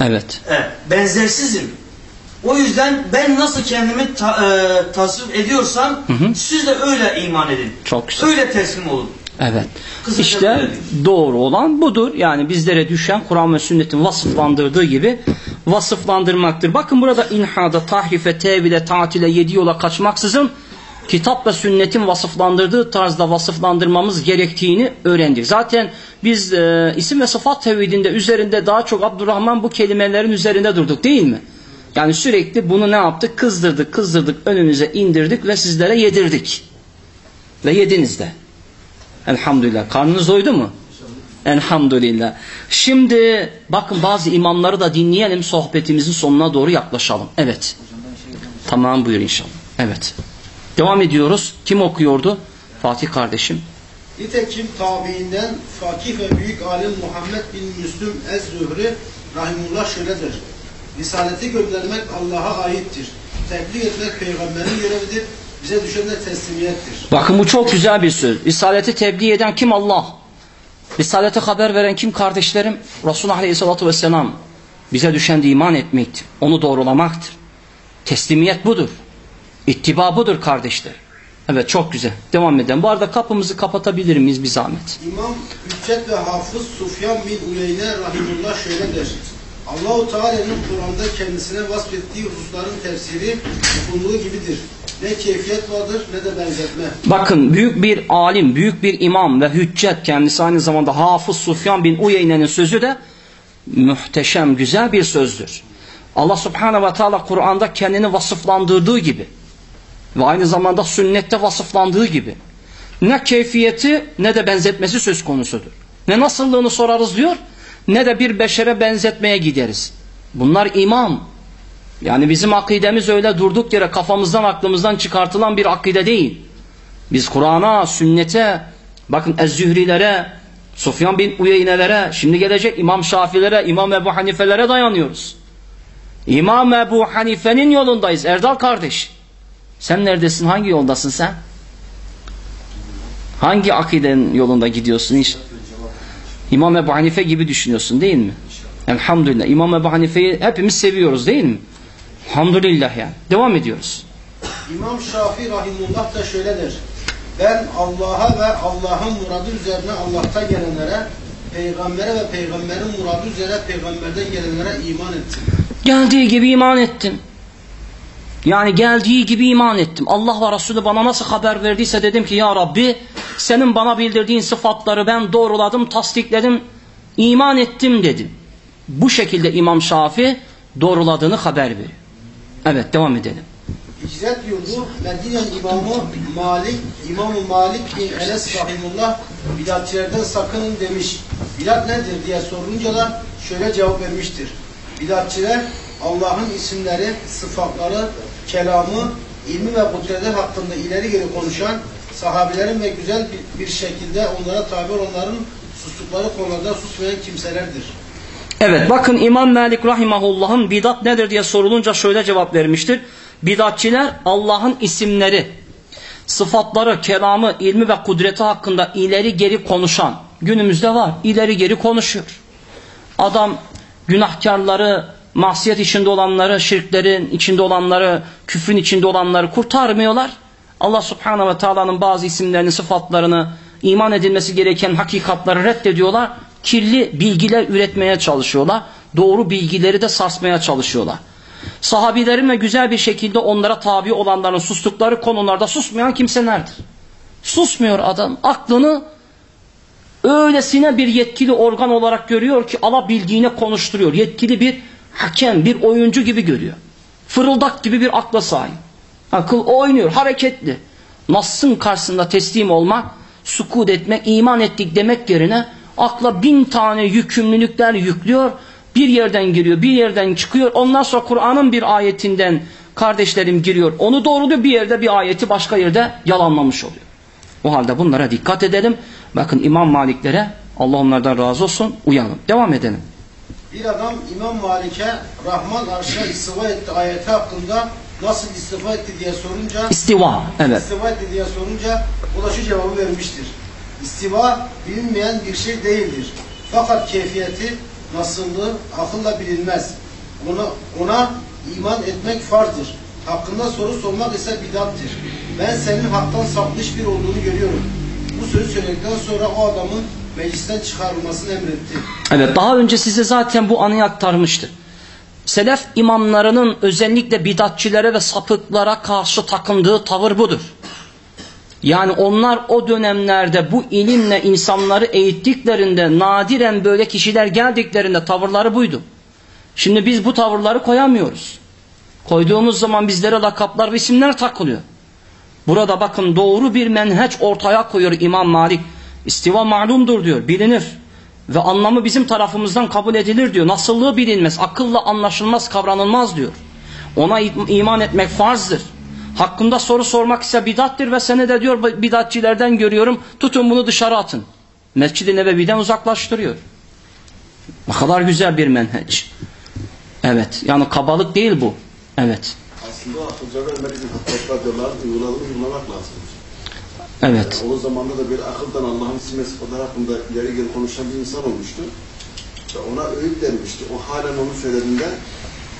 A: Evet.
M: Evet, benzersizim. O yüzden ben nasıl kendimi ta, e, tasvip ediyorsam
A: hı.
M: siz de öyle iman edin.
A: Çok güzel.
M: Öyle teslim olun.
A: Evet.
M: Kısaca
A: işte doğru olan budur. Yani bizlere düşen Kur'an ve sünnetin vasıflandırdığı gibi vasıflandırmaktır. Bakın burada inhada, tahrife, tevile, tatile, yedi yola kaçmaksızın kitap ve sünnetin vasıflandırdığı tarzda vasıflandırmamız gerektiğini öğrendik. Zaten biz e, isim ve sıfat tevhidinde üzerinde daha çok Abdurrahman bu kelimelerin üzerinde durduk değil mi? Yani sürekli bunu ne yaptık? Kızdırdık, kızdırdık, önünüze indirdik ve sizlere yedirdik. Ve yediniz de. Elhamdülillah. Karnınız doydu mu? Elhamdülillah. Şimdi bakın bazı imamları da dinleyelim sohbetimizin sonuna doğru yaklaşalım. Evet. Tamam buyur inşallah. Evet. Devam ediyoruz. Kim okuyordu? Fatih kardeşim.
L: Nitekim tabiinden fakih ve büyük alim Muhammed bin Müslüm Ez-Zühri Rahimullah şöyledir. Risaleti göndermek Allah'a aittir. Tebliğ etmek peygamberin görevidir. Bize düşen de teslimiyettir.
A: Bakın bu çok güzel bir söz. Risaleti tebliğ eden kim? Allah. Risalete haber veren kim kardeşlerim? Resulullah Aleyhisselatü Vesselam. Bize düşen de iman etmektir. Onu doğrulamaktır. Teslimiyet budur. İttiba budur kardeşler. Evet çok güzel. Devam edelim. Bu arada kapımızı kapatabilir miyiz bir zahmet?
L: İmam Hüccet ve Hafız Sufyan bin Uyeyne Rahimullah şöyle der. Allahu Teala'nın Kur'an'da kendisine vasfettiği hususların tefsiri okunduğu gibidir. Ne keyfiyet vardır ne de benzetme.
A: Bakın büyük bir alim, büyük bir imam ve hüccet kendisi aynı zamanda Hafız Sufyan bin Uyeyne'nin sözü de muhteşem, güzel bir sözdür. Allah Subhanahu ve Teala Kur'an'da kendini vasıflandırdığı gibi ve aynı zamanda sünnette vasıflandığı gibi ne keyfiyeti ne de benzetmesi söz konusudur. Ne nasıllığını sorarız diyor ne de bir beşere benzetmeye gideriz. Bunlar imam. Yani bizim akidemiz öyle durduk yere kafamızdan aklımızdan çıkartılan bir akide değil. Biz Kur'an'a, sünnete, bakın Ez-Zührilere, Sufyan bin Uyeynelere, şimdi gelecek İmam Şafilere, İmam Ebu Hanifelere dayanıyoruz. İmam Ebu Hanife'nin yolundayız Erdal kardeş. Sen neredesin? Hangi yoldasın sen? Hangi akidenin yolunda gidiyorsun iş? İmam Ebu Hanife gibi düşünüyorsun değil mi? Elhamdülillah. İmam Ebu Hanife'yi hepimiz seviyoruz değil mi? Elhamdülillah yani. Devam ediyoruz.
L: İmam Şafii Rahimullah da şöyle der. Ben Allah'a ve Allah'ın muradı üzerine Allah'tan gelenlere, peygambere ve peygamberin muradı üzere peygamberden gelenlere iman ettim.
A: Geldiği gibi iman ettim. Yani geldiği gibi iman ettim. Allah ve Resulü bana nasıl haber verdiyse dedim ki ya Rabbi senin bana bildirdiğin sıfatları ben doğruladım, tasdikledim, iman ettim dedim. Bu şekilde İmam Şafi doğruladığını haber veriyor. Evet devam edelim.
L: Hicret yurdu Medine imamı Malik, İmam-ı Malik bin Enes Rahimullah bidatçilerden sakının demiş. Bidat nedir diye sorunca da şöyle cevap vermiştir. Bidatçiler Allah'ın isimleri, sıfatları, kelamı, ilmi ve kudreti hakkında ileri geri konuşan sahabilerin ve güzel bir şekilde onlara tabi olanların sustukları konularda susmayan kimselerdir.
A: Evet bakın İmam Malik Rahimahullah'ın bidat nedir diye sorulunca şöyle cevap vermiştir. Bidatçiler Allah'ın isimleri, sıfatları, kelamı, ilmi ve kudreti hakkında ileri geri konuşan günümüzde var. İleri geri konuşuyor. Adam günahkarları, masiyet içinde olanları, şirklerin içinde olanları, küfrün içinde olanları kurtarmıyorlar. Allah Subhanahu ve Taala'nın bazı isimlerini, sıfatlarını, iman edilmesi gereken hakikatları reddediyorlar. Kirli bilgiler üretmeye çalışıyorlar. Doğru bilgileri de sarsmaya çalışıyorlar. Sahabilerin ve güzel bir şekilde onlara tabi olanların sustukları konularda susmayan kimselerdir. Susmuyor adam. Aklını öylesine bir yetkili organ olarak görüyor ki alabildiğine konuşturuyor. Yetkili bir hakem, bir oyuncu gibi görüyor. Fırıldak gibi bir akla sahip. Akıl oynuyor, hareketli. Nas'ın karşısında teslim olmak, sukut etmek, iman ettik demek yerine akla bin tane yükümlülükler yüklüyor. Bir yerden giriyor, bir yerden çıkıyor. Ondan sonra Kur'an'ın bir ayetinden kardeşlerim giriyor. Onu doğruluyor bir yerde bir ayeti başka yerde yalanlamış oluyor. O halde bunlara dikkat edelim. Bakın İmam Maliklere Allah onlardan razı olsun uyalım. Devam edelim.
L: Bir adam İmam Malik'e Rahman arşa istiva etti ayeti hakkında nasıl istiva etti diye sorunca
A: İstiva, evet.
L: İstiva etti diye sorunca o da şu cevabı vermiştir. İstiva bilinmeyen bir şey değildir. Fakat keyfiyeti, nasıllığı akılla bilinmez. Ona, ona İman etmek farzdır. Hakkında soru sormak ise bidattır. Ben senin haktan sapmış bir olduğunu görüyorum. Bu sözü söyledikten sonra o adamın meclisten çıkarılmasını emretti.
A: Evet daha önce size zaten bu anıyı aktarmıştı. Selef imamlarının özellikle bidatçilere ve sapıklara karşı takındığı tavır budur. Yani onlar o dönemlerde bu ilimle insanları eğittiklerinde nadiren böyle kişiler geldiklerinde tavırları buydu. Şimdi biz bu tavırları koyamıyoruz. Koyduğumuz zaman bizlere lakaplar ve isimler takılıyor. Burada bakın doğru bir menheç ortaya koyuyor İmam Malik. İstiva malumdur diyor, bilinir. Ve anlamı bizim tarafımızdan kabul edilir diyor. Nasıllığı bilinmez, akılla anlaşılmaz, kavranılmaz diyor. Ona iman etmek farzdır. Hakkında soru sormak ise bidattir ve seni de diyor bidatçilerden görüyorum. Tutun bunu dışarı atın. Mescid-i Nebevi'den uzaklaştırıyor. Ne kadar güzel bir menheç. Evet. Yani kabalık değil bu. Evet.
E: Aslında Hoca Ömer İbni Hattab'da diyorlar, uygulamak lazım.
A: Evet.
E: Yani o zamanda da bir akıldan Allah'ın isim ve sıfatları hakkında ileri geri konuşan bir insan olmuştu. Ve ona öğüt vermişti. O halen onu söylediğinde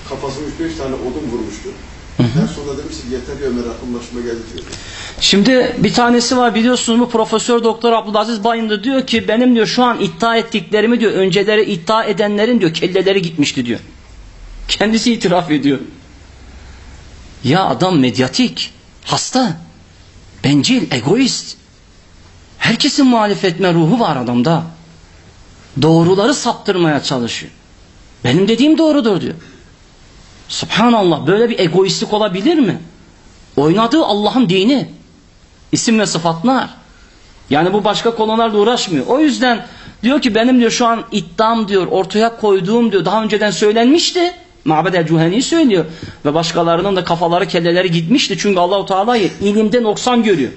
E: kafasına 3-5 tane odun vurmuştu. En sonunda demiş ki yeter ya başıma geldi diyor.
A: Şimdi bir tanesi var biliyorsunuz bu Profesör Doktor Abdülaziz Bayındır diyor ki benim diyor şu an iddia ettiklerimi diyor önceleri iddia edenlerin diyor kelleleri gitmişti diyor. Kendisi itiraf ediyor. Ya adam medyatik, hasta, bencil, egoist. Herkesin muhalif etme ruhu var adamda. Doğruları saptırmaya çalışıyor. Benim dediğim doğrudur diyor. Subhanallah böyle bir egoistlik olabilir mi? Oynadığı Allah'ın dini. İsim ve sıfatlar. Yani bu başka konularla uğraşmıyor. O yüzden diyor ki benim diyor şu an iddiam diyor ortaya koyduğum diyor daha önceden söylenmişti. Ma'bed el-Cuheni söylüyor. Ve başkalarının da kafaları kelleleri gitmişti. Çünkü Allahu Teala'yı ilimde noksan görüyor.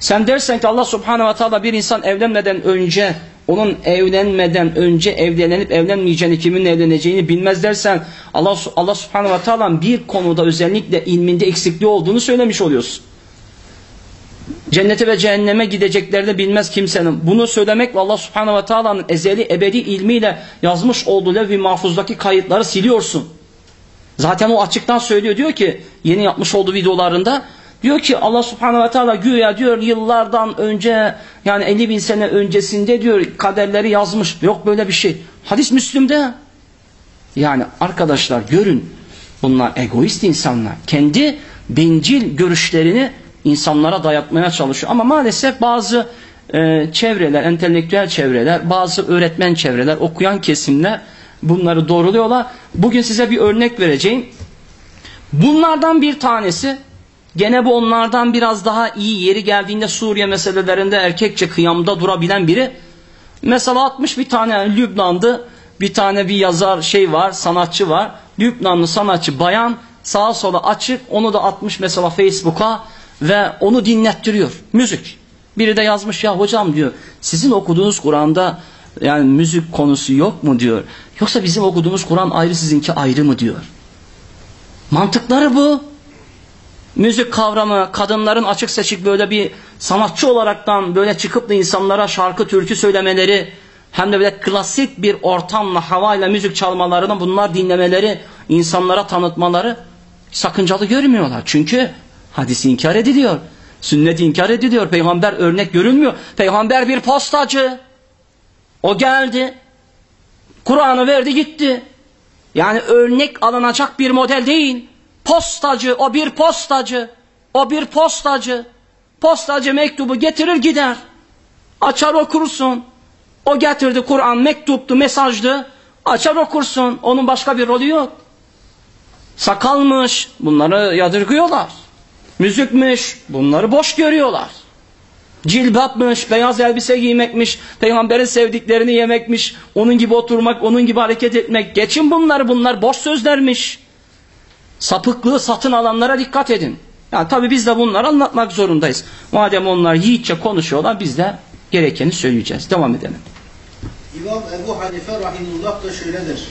A: Sen dersen ki Allah Subhanahu ve Teala bir insan evlenmeden önce onun evlenmeden önce evlenip evlenmeyeceğini kimin evleneceğini bilmez dersen Allah Allah Subhanahu ve Teala bir konuda özellikle ilminde eksikliği olduğunu söylemiş oluyorsun. Cennete ve cehenneme gideceklerini bilmez kimsenin. Bunu söylemek Allah Subhanahu ve Taala'nın ezeli ebedi ilmiyle yazmış olduğu levh-i mahfuzdaki kayıtları siliyorsun. Zaten o açıktan söylüyor diyor ki yeni yapmış olduğu videolarında diyor ki Allah Subhanahu ve Teala güya diyor yıllardan önce yani 50 bin sene öncesinde diyor kaderleri yazmış. Yok böyle bir şey. Hadis Müslüm'de. Yani arkadaşlar görün bunlar egoist insanlar. Kendi bencil görüşlerini insanlara dayatmaya çalışıyor. Ama maalesef bazı e, çevreler, entelektüel çevreler, bazı öğretmen çevreler, okuyan kesimler bunları doğruluyorlar. Bugün size bir örnek vereceğim. Bunlardan bir tanesi, gene bu onlardan biraz daha iyi yeri geldiğinde Suriye meselelerinde erkekçe kıyamda durabilen biri. Mesela 60 bir tane Lübnan'dı, bir tane bir yazar şey var, sanatçı var. Lübnanlı sanatçı bayan sağa sola açık, onu da atmış mesela Facebook'a ve onu dinlettiriyor. Müzik. Biri de yazmış ya hocam diyor sizin okuduğunuz Kur'an'da yani müzik konusu yok mu diyor. Yoksa bizim okuduğumuz Kur'an ayrı sizinki ayrı mı diyor. Mantıkları bu. Müzik kavramı, kadınların açık seçik böyle bir sanatçı olaraktan böyle çıkıp da insanlara şarkı türkü söylemeleri, hem de böyle klasik bir ortamla, havayla müzik çalmalarını bunlar dinlemeleri, insanlara tanıtmaları sakıncalı görmüyorlar. Çünkü hadisi inkar ediliyor. Sünnet inkar ediliyor. Peygamber örnek görülmüyor. Peygamber bir postacı. O geldi. Kur'an'ı verdi gitti. Yani örnek alınacak bir model değil. Postacı, o bir postacı. O bir postacı. Postacı mektubu getirir gider. Açar okursun. O getirdi Kur'an mektuptu, mesajdı. Açar okursun. Onun başka bir rolü yok. Sakalmış. Bunları yadırgıyorlar. Müzikmiş. Bunları boş görüyorlar. Cilbapmış, beyaz elbise giymekmiş, peygamberin sevdiklerini yemekmiş, onun gibi oturmak, onun gibi hareket etmek. Geçin bunları, bunlar boş sözlermiş. Sapıklığı satın alanlara dikkat edin. Yani tabi biz de bunları anlatmak zorundayız. Madem onlar yiğitçe konuşuyorlar biz de gerekeni söyleyeceğiz. Devam edelim.
L: İmam Ebu Hanife Rahimullah da şöyledir.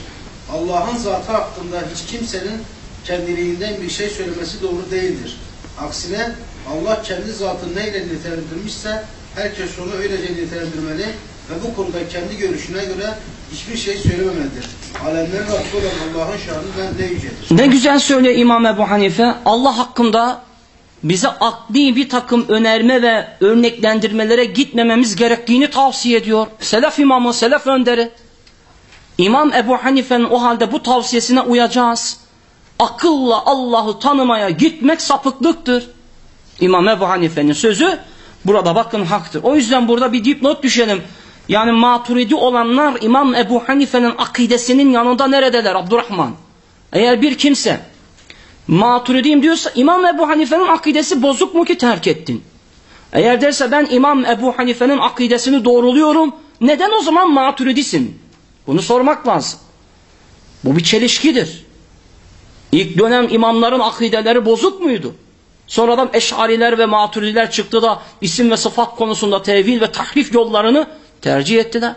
L: Allah'ın zatı hakkında hiç kimsenin kendiliğinden bir şey söylemesi doğru değildir. Aksine Allah kendi zatını neyle nitelendirmişse herkes onu öylece nitelendirmeli ve bu konuda kendi görüşüne göre hiçbir şey söylememelidir. Alemlerin Rabbi olan Allah'ın şanı ne yücedir.
A: Ne güzel söylüyor İmam Ebu Hanife. Allah hakkında bize akli bir takım önerme ve örneklendirmelere gitmememiz gerektiğini tavsiye ediyor. Selef imamı, selef önderi. İmam Ebu Hanife'nin o halde bu tavsiyesine uyacağız. Akılla Allah'ı tanımaya gitmek sapıklıktır. İmam Ebu Hanife'nin sözü burada bakın haktır. O yüzden burada bir dipnot düşelim. Yani maturidi olanlar İmam Ebu Hanife'nin akidesinin yanında neredeler Abdurrahman? Eğer bir kimse maturidiyim diyorsa İmam Ebu Hanife'nin akidesi bozuk mu ki terk ettin? Eğer derse ben İmam Ebu Hanife'nin akidesini doğruluyorum neden o zaman maturidisin? Bunu sormak lazım. Bu bir çelişkidir. İlk dönem imamların akideleri bozuk muydu? Sonradan eşariler ve maturidiler çıktı da isim ve sıfat konusunda tevil ve tahrif yollarını tercih ettiler.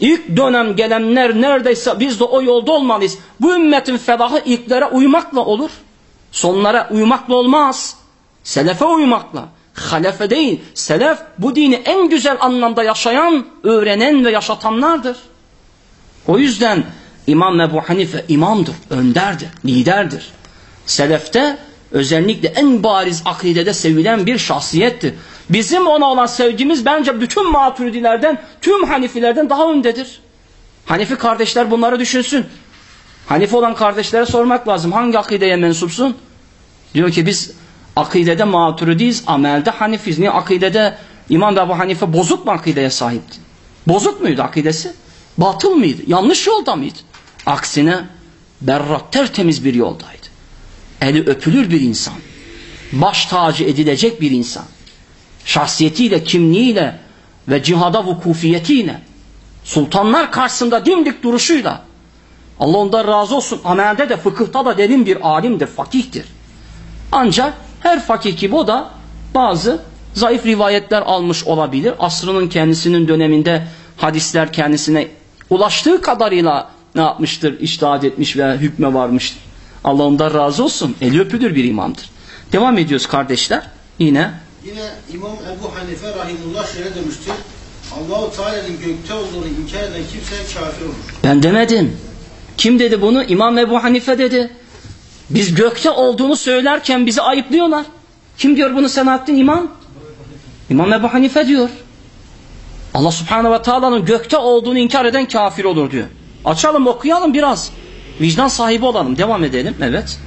A: İlk dönem gelenler neredeyse biz de o yolda olmalıyız. Bu ümmetin fedahı ilklere uymakla olur. Sonlara uymakla olmaz. Selefe uymakla. Halefe değil. Selef bu dini en güzel anlamda yaşayan, öğrenen ve yaşatanlardır. O yüzden İmam Ebu Hanife imamdır, önderdir, liderdir. Selefte özellikle en bariz akidede sevilen bir şahsiyettir. Bizim ona olan sevgimiz bence bütün maturidilerden, tüm hanifilerden daha öndedir. Hanifi kardeşler bunları düşünsün. Hanifi olan kardeşlere sormak lazım. Hangi akideye mensupsun? Diyor ki biz akidede maturidiyiz, amelde hanifiz. Niye akidede İmam Ebu Hanife bozuk mu akideye sahipti? Bozuk muydu akidesi? Batıl mıydı? Yanlış yolda mıydı? Aksine berrak tertemiz bir yoldaydı. Eli öpülür bir insan. Baş tacı edilecek bir insan. Şahsiyetiyle, kimliğiyle ve cihada vukufiyetiyle sultanlar karşısında dimdik duruşuyla Allah ondan razı olsun. Amelde de fıkıhta da derin bir alimdir, fakihtir. Ancak her fakih gibi o da bazı zayıf rivayetler almış olabilir. Asrının kendisinin döneminde hadisler kendisine ulaştığı kadarıyla ne yapmıştır? İçtihat etmiş ve hükme varmıştır. Allah ondan razı olsun. Eli öpülür bir imamdır. Devam ediyoruz kardeşler. Yine
L: Yine İmam Ebu Hanife Rahimullah şöyle demiştir. Allahu Teala'nın gökte olduğunu inkar eden kimse kafir olur.
A: ben demedim. Kim dedi bunu? İmam Ebu Hanife dedi. Biz gökte olduğunu söylerken bizi ayıplıyorlar. Kim diyor bunu Selahaddin İmam? İmam Ebu Hanife diyor. Allah Subhanahu ve Taala'nın gökte olduğunu inkar eden kafir olur diyor. Açalım okuyalım biraz. Vicdan sahibi olalım. Devam edelim. Evet.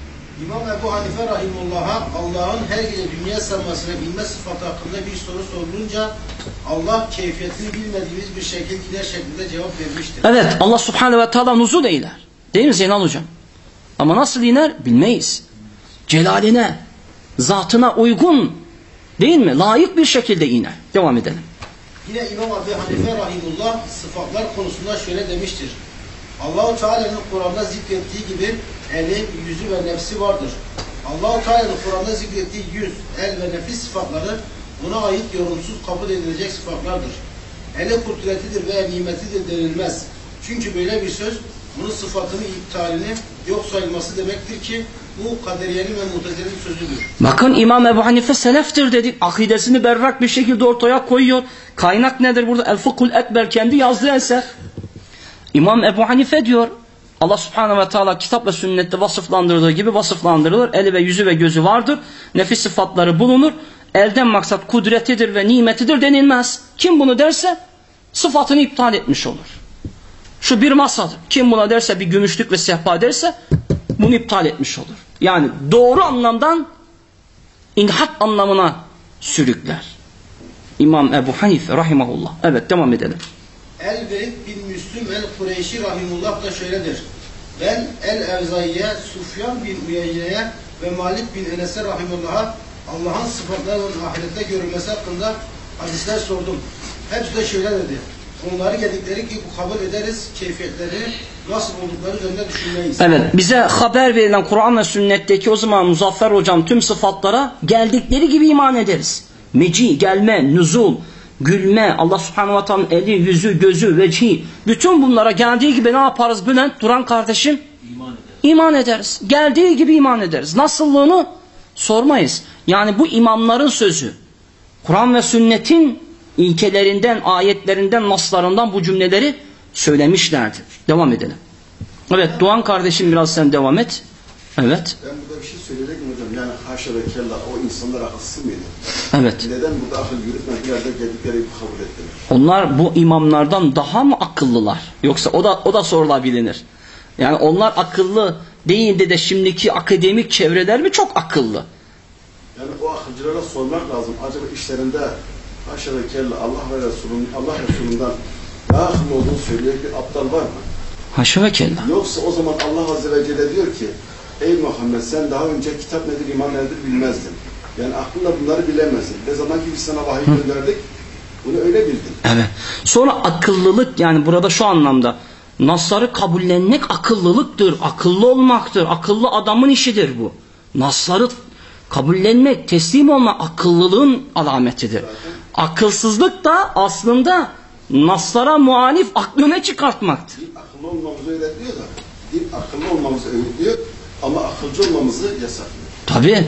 L: İmam Ebu Hanife Rahimullah'a Allah'ın her gece dünya sevmesine bilme sıfatı hakkında bir soru sorulunca Allah keyfiyetini bilmediğimiz bir şekilde şeklinde cevap vermiştir.
A: Evet Allah Subhanahu ve Teala nuzul eyler. Değil mi Zeynal Hocam? Ama nasıl iner bilmeyiz. Celaline, zatına uygun değil mi? Layık bir şekilde iner. Devam edelim.
L: Yine İmam Ebu Hanife Rahimullah sıfatlar konusunda şöyle demiştir. Allahu Teala'nın Kur'an'da zikrettiği gibi eli, yüzü ve nefsi vardır. Allahu Teala'nın Kur'an'da zikrettiği yüz, el ve nefis sıfatları buna ait yorumsuz kabul edilecek sıfatlardır. Ele kudretidir veya nimetidir denilmez. Çünkü böyle bir söz bunun sıfatını iptalini yok sayılması demektir ki bu kaderiyenin ve mutezelin sözüdür.
A: Bakın İmam Ebu Hanife seleftir dedik. Akidesini berrak bir şekilde ortaya koyuyor. Kaynak nedir burada? El Fıkhul Ekber kendi yazdığı eser. İmam Ebu Hanife diyor Allah subhanehu ve teala kitap ve sünnette vasıflandırdığı gibi vasıflandırılır. Eli ve yüzü ve gözü vardır. Nefis sıfatları bulunur. Elden maksat kudretidir ve nimetidir denilmez. Kim bunu derse sıfatını iptal etmiş olur. Şu bir masadır. Kim buna derse bir gümüşlük ve sehpa derse bunu iptal etmiş olur. Yani doğru anlamdan inhat anlamına sürükler. İmam Ebu Hanife rahimahullah. Evet devam edelim.
L: El-Velid bin Müslüm el-Kureyşi Rahimullah da şöyledir. Ben El-Evzai'ye, Sufyan bin Uyeyye'ye ve Malik bin Enes'e Rahimullah'a Allah'ın sıfatları ve ahirette görülmesi hakkında hadisler sordum. Hepsi de şöyle dedi. Onları gedikleri gibi kabul ederiz, keyfiyetleri nasıl oldukları üzerinde düşünmeyiz.
A: Evet bize haber verilen Kur'an ve sünnetteki o zaman Muzaffer hocam tüm sıfatlara geldikleri gibi iman ederiz. Meci, gelme, nüzul, gülme, Allah subhanahu wa ta'nın eli, yüzü, gözü, vecihi. Bütün bunlara geldiği gibi ne yaparız Bülent Duran kardeşim? İman ederiz. İman ederiz. Geldiği gibi iman ederiz. Nasıllığını sormayız. Yani bu imamların sözü. Kur'an ve sünnetin ilkelerinden, ayetlerinden, naslarından bu cümleleri söylemişlerdi. Devam edelim. Evet Doğan kardeşim biraz sen devam et. Evet.
E: Ben burada bir şey hocam? Yani haşa ve kella o insanlar akılsız mıydı?
A: Evet.
E: Neden burada akıl yürütmediler de geldikleri gibi kabul ettiler?
A: Onlar bu imamlardan daha mı akıllılar? Yoksa o da o da sorulabilir. Yani onlar akıllı değildi de şimdiki akademik çevreler mi çok akıllı?
E: Yani o akılcılara sormak lazım. Acaba işlerinde haşa ve kella Allah ve Resulün, Allah Resulünden daha akıllı olduğunu söyleyen bir aptal var mı?
A: Haşa ve kella.
E: Yoksa o zaman Allah Azze ve Celle diyor ki Ey Muhammed sen daha önce kitap nedir, iman nedir bilmezdin. Yani aklınla bunları bilemezdin. Ne zaman ki biz sana vahiy gönderdik bunu öyle bildin.
A: Evet. Sonra akıllılık yani burada şu anlamda Nasları kabullenmek akıllılıktır, akıllı olmaktır, akıllı adamın işidir bu. Nasları kabullenmek, teslim olma akıllılığın alametidir. Akılsızlık da aslında naslara muhalif aklını çıkartmaktır.
E: Din akıllı olmamızı öğretiyor da din akıllı olmamızı öğretiyor ama akılcı olmamızı yasaklıyor.
A: Tabi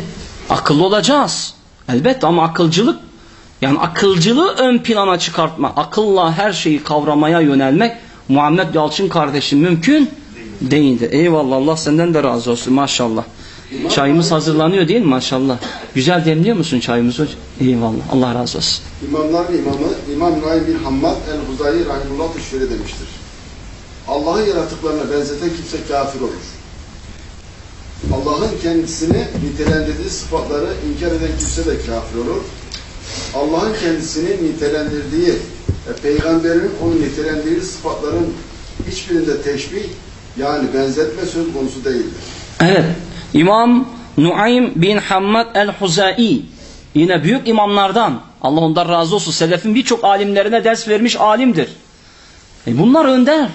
A: akıllı olacağız. Elbette ama akılcılık yani akılcılığı ön plana çıkartma, akılla her şeyi kavramaya yönelmek Muhammed Yalçın kardeşim mümkün değildir. Eyvallah Allah senden de razı olsun maşallah. Çayımız hazırlanıyor değil mi maşallah? Güzel demliyor musun çayımızı hocam? Eyvallah Allah razı olsun.
E: İmamların imamı İmam Nuaym bin Hammad el-Huzayi Rahimullah şöyle demiştir. Allah'ın yaratıklarına benzeten kimse kafir olur. Allah'ın kendisini nitelendirdiği sıfatları inkar eden kimse de kafir olur. Allah'ın kendisini nitelendirdiği ve peygamberin onu nitelendirdiği sıfatların hiçbirinde teşbih yani benzetme söz konusu değildir.
A: Evet. İmam Nuaym bin Hammad el-Huzai yine büyük imamlardan Allah ondan razı olsun. Selefin birçok alimlerine ders vermiş alimdir. E bunlar önder.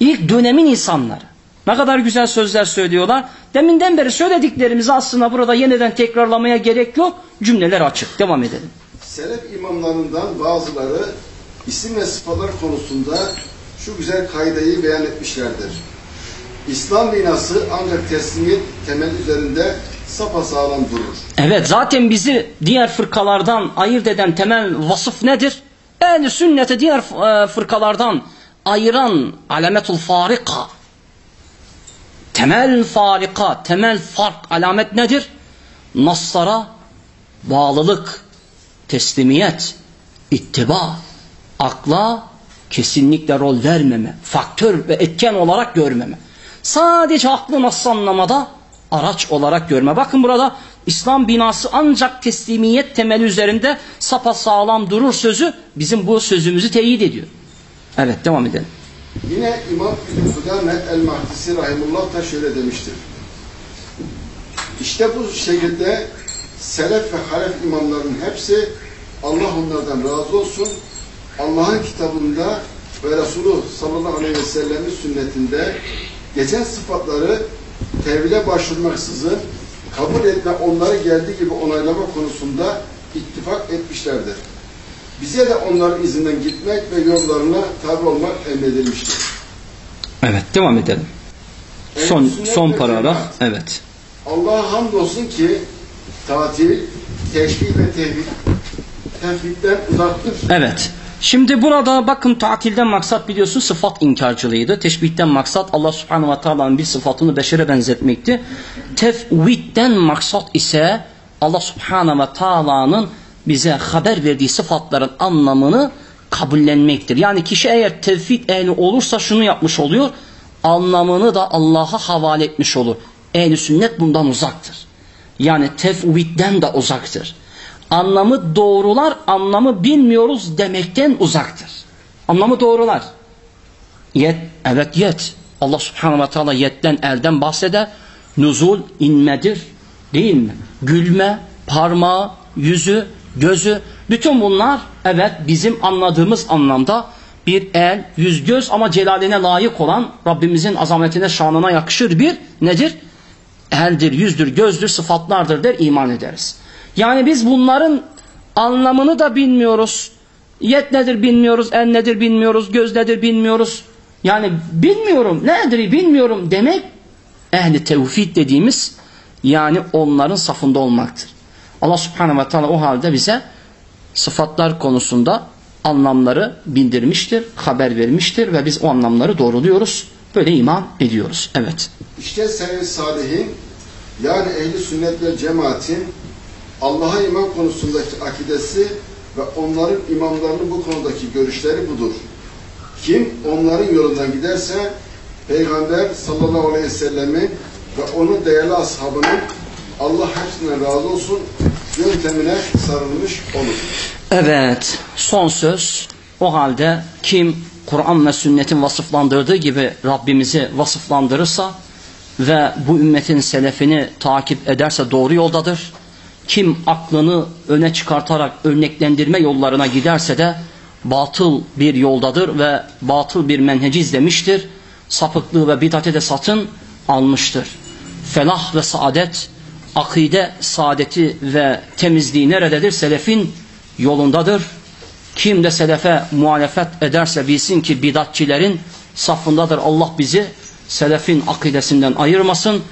A: İlk dönemin insanları. Ne kadar güzel sözler söylüyorlar. Deminden beri söylediklerimizi aslında burada yeniden tekrarlamaya gerek yok. Cümleler açık. Devam edelim.
E: Selef imamlarından bazıları isim ve sıfatlar konusunda şu güzel kaideyi beyan etmişlerdir. İslam binası ancak teslimiyet temel üzerinde sapasağlam durur.
A: Evet zaten bizi diğer fırkalardan ayırt eden temel vasıf nedir? Ehl-i sünneti diğer e, fırkalardan ayıran alametul farika. Temel farika, temel fark alamet nedir? Naslara bağlılık, teslimiyet, ittiba, akla kesinlikle rol vermeme, faktör ve etken olarak görmeme. Sadece aklı nasıl anlamada araç olarak görme. Bakın burada İslam binası ancak teslimiyet temeli üzerinde sapasağlam durur sözü bizim bu sözümüzü teyit ediyor. Evet devam edelim.
E: Yine İmam İbn el-Mahdisi Rahimullah da şöyle demiştir. İşte bu şekilde Selef ve Halef imamların hepsi Allah onlardan razı olsun. Allah'ın kitabında ve Resulü sallallahu aleyhi ve sellemin sünnetinde geçen sıfatları tevhile başvurmaksızın kabul etme, onları geldiği gibi onaylama konusunda ittifak etmişlerdir. Bize de onların izinden gitmek ve yollarına tabi olmak emredilmiştir.
A: Evet devam edelim. Son
E: Ehl-i
A: son
E: ve
A: paragraf. Evet.
E: Allah'a hamdolsun ki tatil, teşbih ve tevhid tevhidden uzaktır.
A: Evet. Şimdi burada bakın tatilden maksat biliyorsun sıfat inkarcılığıydı. Teşbihten maksat Allah subhanahu ve teala'nın bir sıfatını beşere benzetmekti. Tefvidden maksat ise Allah subhanahu ve teala'nın bize haber verdiği sıfatların anlamını kabullenmektir. Yani kişi eğer tevhid ehli olursa şunu yapmış oluyor. Anlamını da Allah'a havale etmiş olur. Ehli sünnet bundan uzaktır. Yani tefvidden de uzaktır anlamı doğrular, anlamı bilmiyoruz demekten uzaktır. Anlamı doğrular. Yet, evet yet. Allah subhanahu ve teala yetten elden bahseder. Nuzul inmedir. Değil mi? Gülme, parmağı, yüzü, gözü. Bütün bunlar evet bizim anladığımız anlamda bir el, yüz, göz ama celaline layık olan Rabbimizin azametine, şanına yakışır bir nedir? Eldir, yüzdür, gözdür, sıfatlardır der iman ederiz. Yani biz bunların anlamını da bilmiyoruz. Yet nedir bilmiyoruz, el nedir bilmiyoruz, göz nedir bilmiyoruz. Yani bilmiyorum, nedir bilmiyorum demek ehli tevhid dediğimiz yani onların safında olmaktır. Allah subhanehu ve teala o halde bize sıfatlar konusunda anlamları bildirmiştir, haber vermiştir ve biz o anlamları doğruluyoruz. Böyle iman ediyoruz. Evet.
E: İşte selef salihin yani ehli sünnet ve cemaatin Allah'a iman konusundaki akidesi ve onların imamlarının bu konudaki görüşleri budur. Kim onların yolundan giderse Peygamber sallallahu aleyhi ve sellemi ve onun değerli ashabının Allah hepsinden razı olsun yöntemine sarılmış olur.
A: Evet, son söz. O halde kim Kur'an ve sünnetin vasıflandırdığı gibi Rabbimizi vasıflandırırsa ve bu ümmetin selefini takip ederse doğru yoldadır. Kim aklını öne çıkartarak örneklendirme yollarına giderse de batıl bir yoldadır ve batıl bir menheci izlemiştir. Sapıklığı ve bid'ate de satın almıştır. Felah ve saadet, akide saadeti ve temizliği nerededir? Selefin yolundadır. Kim de selefe muhalefet ederse bilsin ki bidatçilerin safındadır. Allah bizi selefin akidesinden ayırmasın.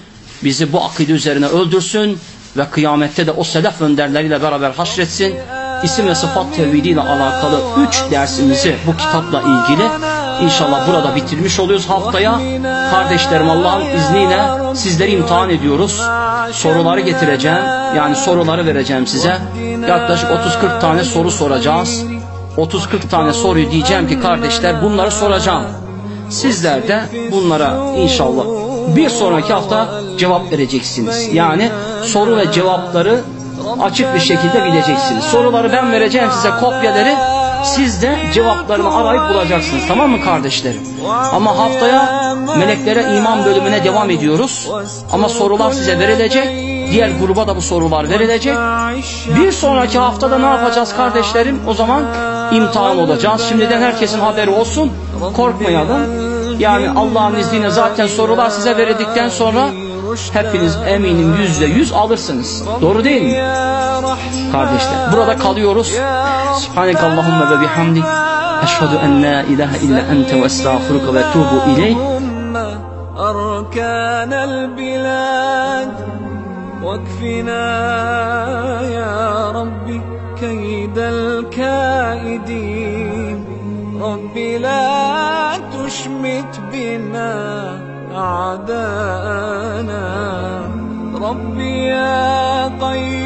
A: Bizi bu akide üzerine öldürsün ve kıyamette de o selef önderleriyle beraber haşretsin. İsim ve sıfat tevhidiyle alakalı üç dersimizi bu kitapla ilgili inşallah burada bitirmiş oluyoruz haftaya. Kardeşlerim Allah'ın izniyle sizleri imtihan ediyoruz. Soruları getireceğim. Yani soruları vereceğim size. Yaklaşık 30-40 tane soru soracağız. 30-40 tane soruyu diyeceğim ki kardeşler bunları soracağım. Sizler de bunlara inşallah bir sonraki hafta cevap vereceksiniz. Yani soru ve cevapları açık bir şekilde bileceksiniz. Soruları ben vereceğim size kopyaları. Siz de cevaplarını arayıp bulacaksınız. Tamam mı kardeşlerim? Ama haftaya meleklere iman bölümüne devam ediyoruz. Ama sorular size verilecek. Diğer gruba da bu sorular verilecek. Bir sonraki haftada ne yapacağız kardeşlerim? O zaman imtihan olacağız. Şimdiden herkesin haberi olsun. Korkmayalım. Yani Allah'ın izniyle zaten sorular size verildikten sonra hepiniz eminim yüzde yüz alırsınız. Doğru değil mi? Kardeşler burada kalıyoruz. Subhaneke Allahümme ve bihamdik. Eşhedü en la ilahe illa ente ve estağfuruka ve tubu ileyh.
N: أركان البلاد واكفنا يا ربي كيد الكائدين رب لا تشمت بنا أعداءنا. ربي يا قيوم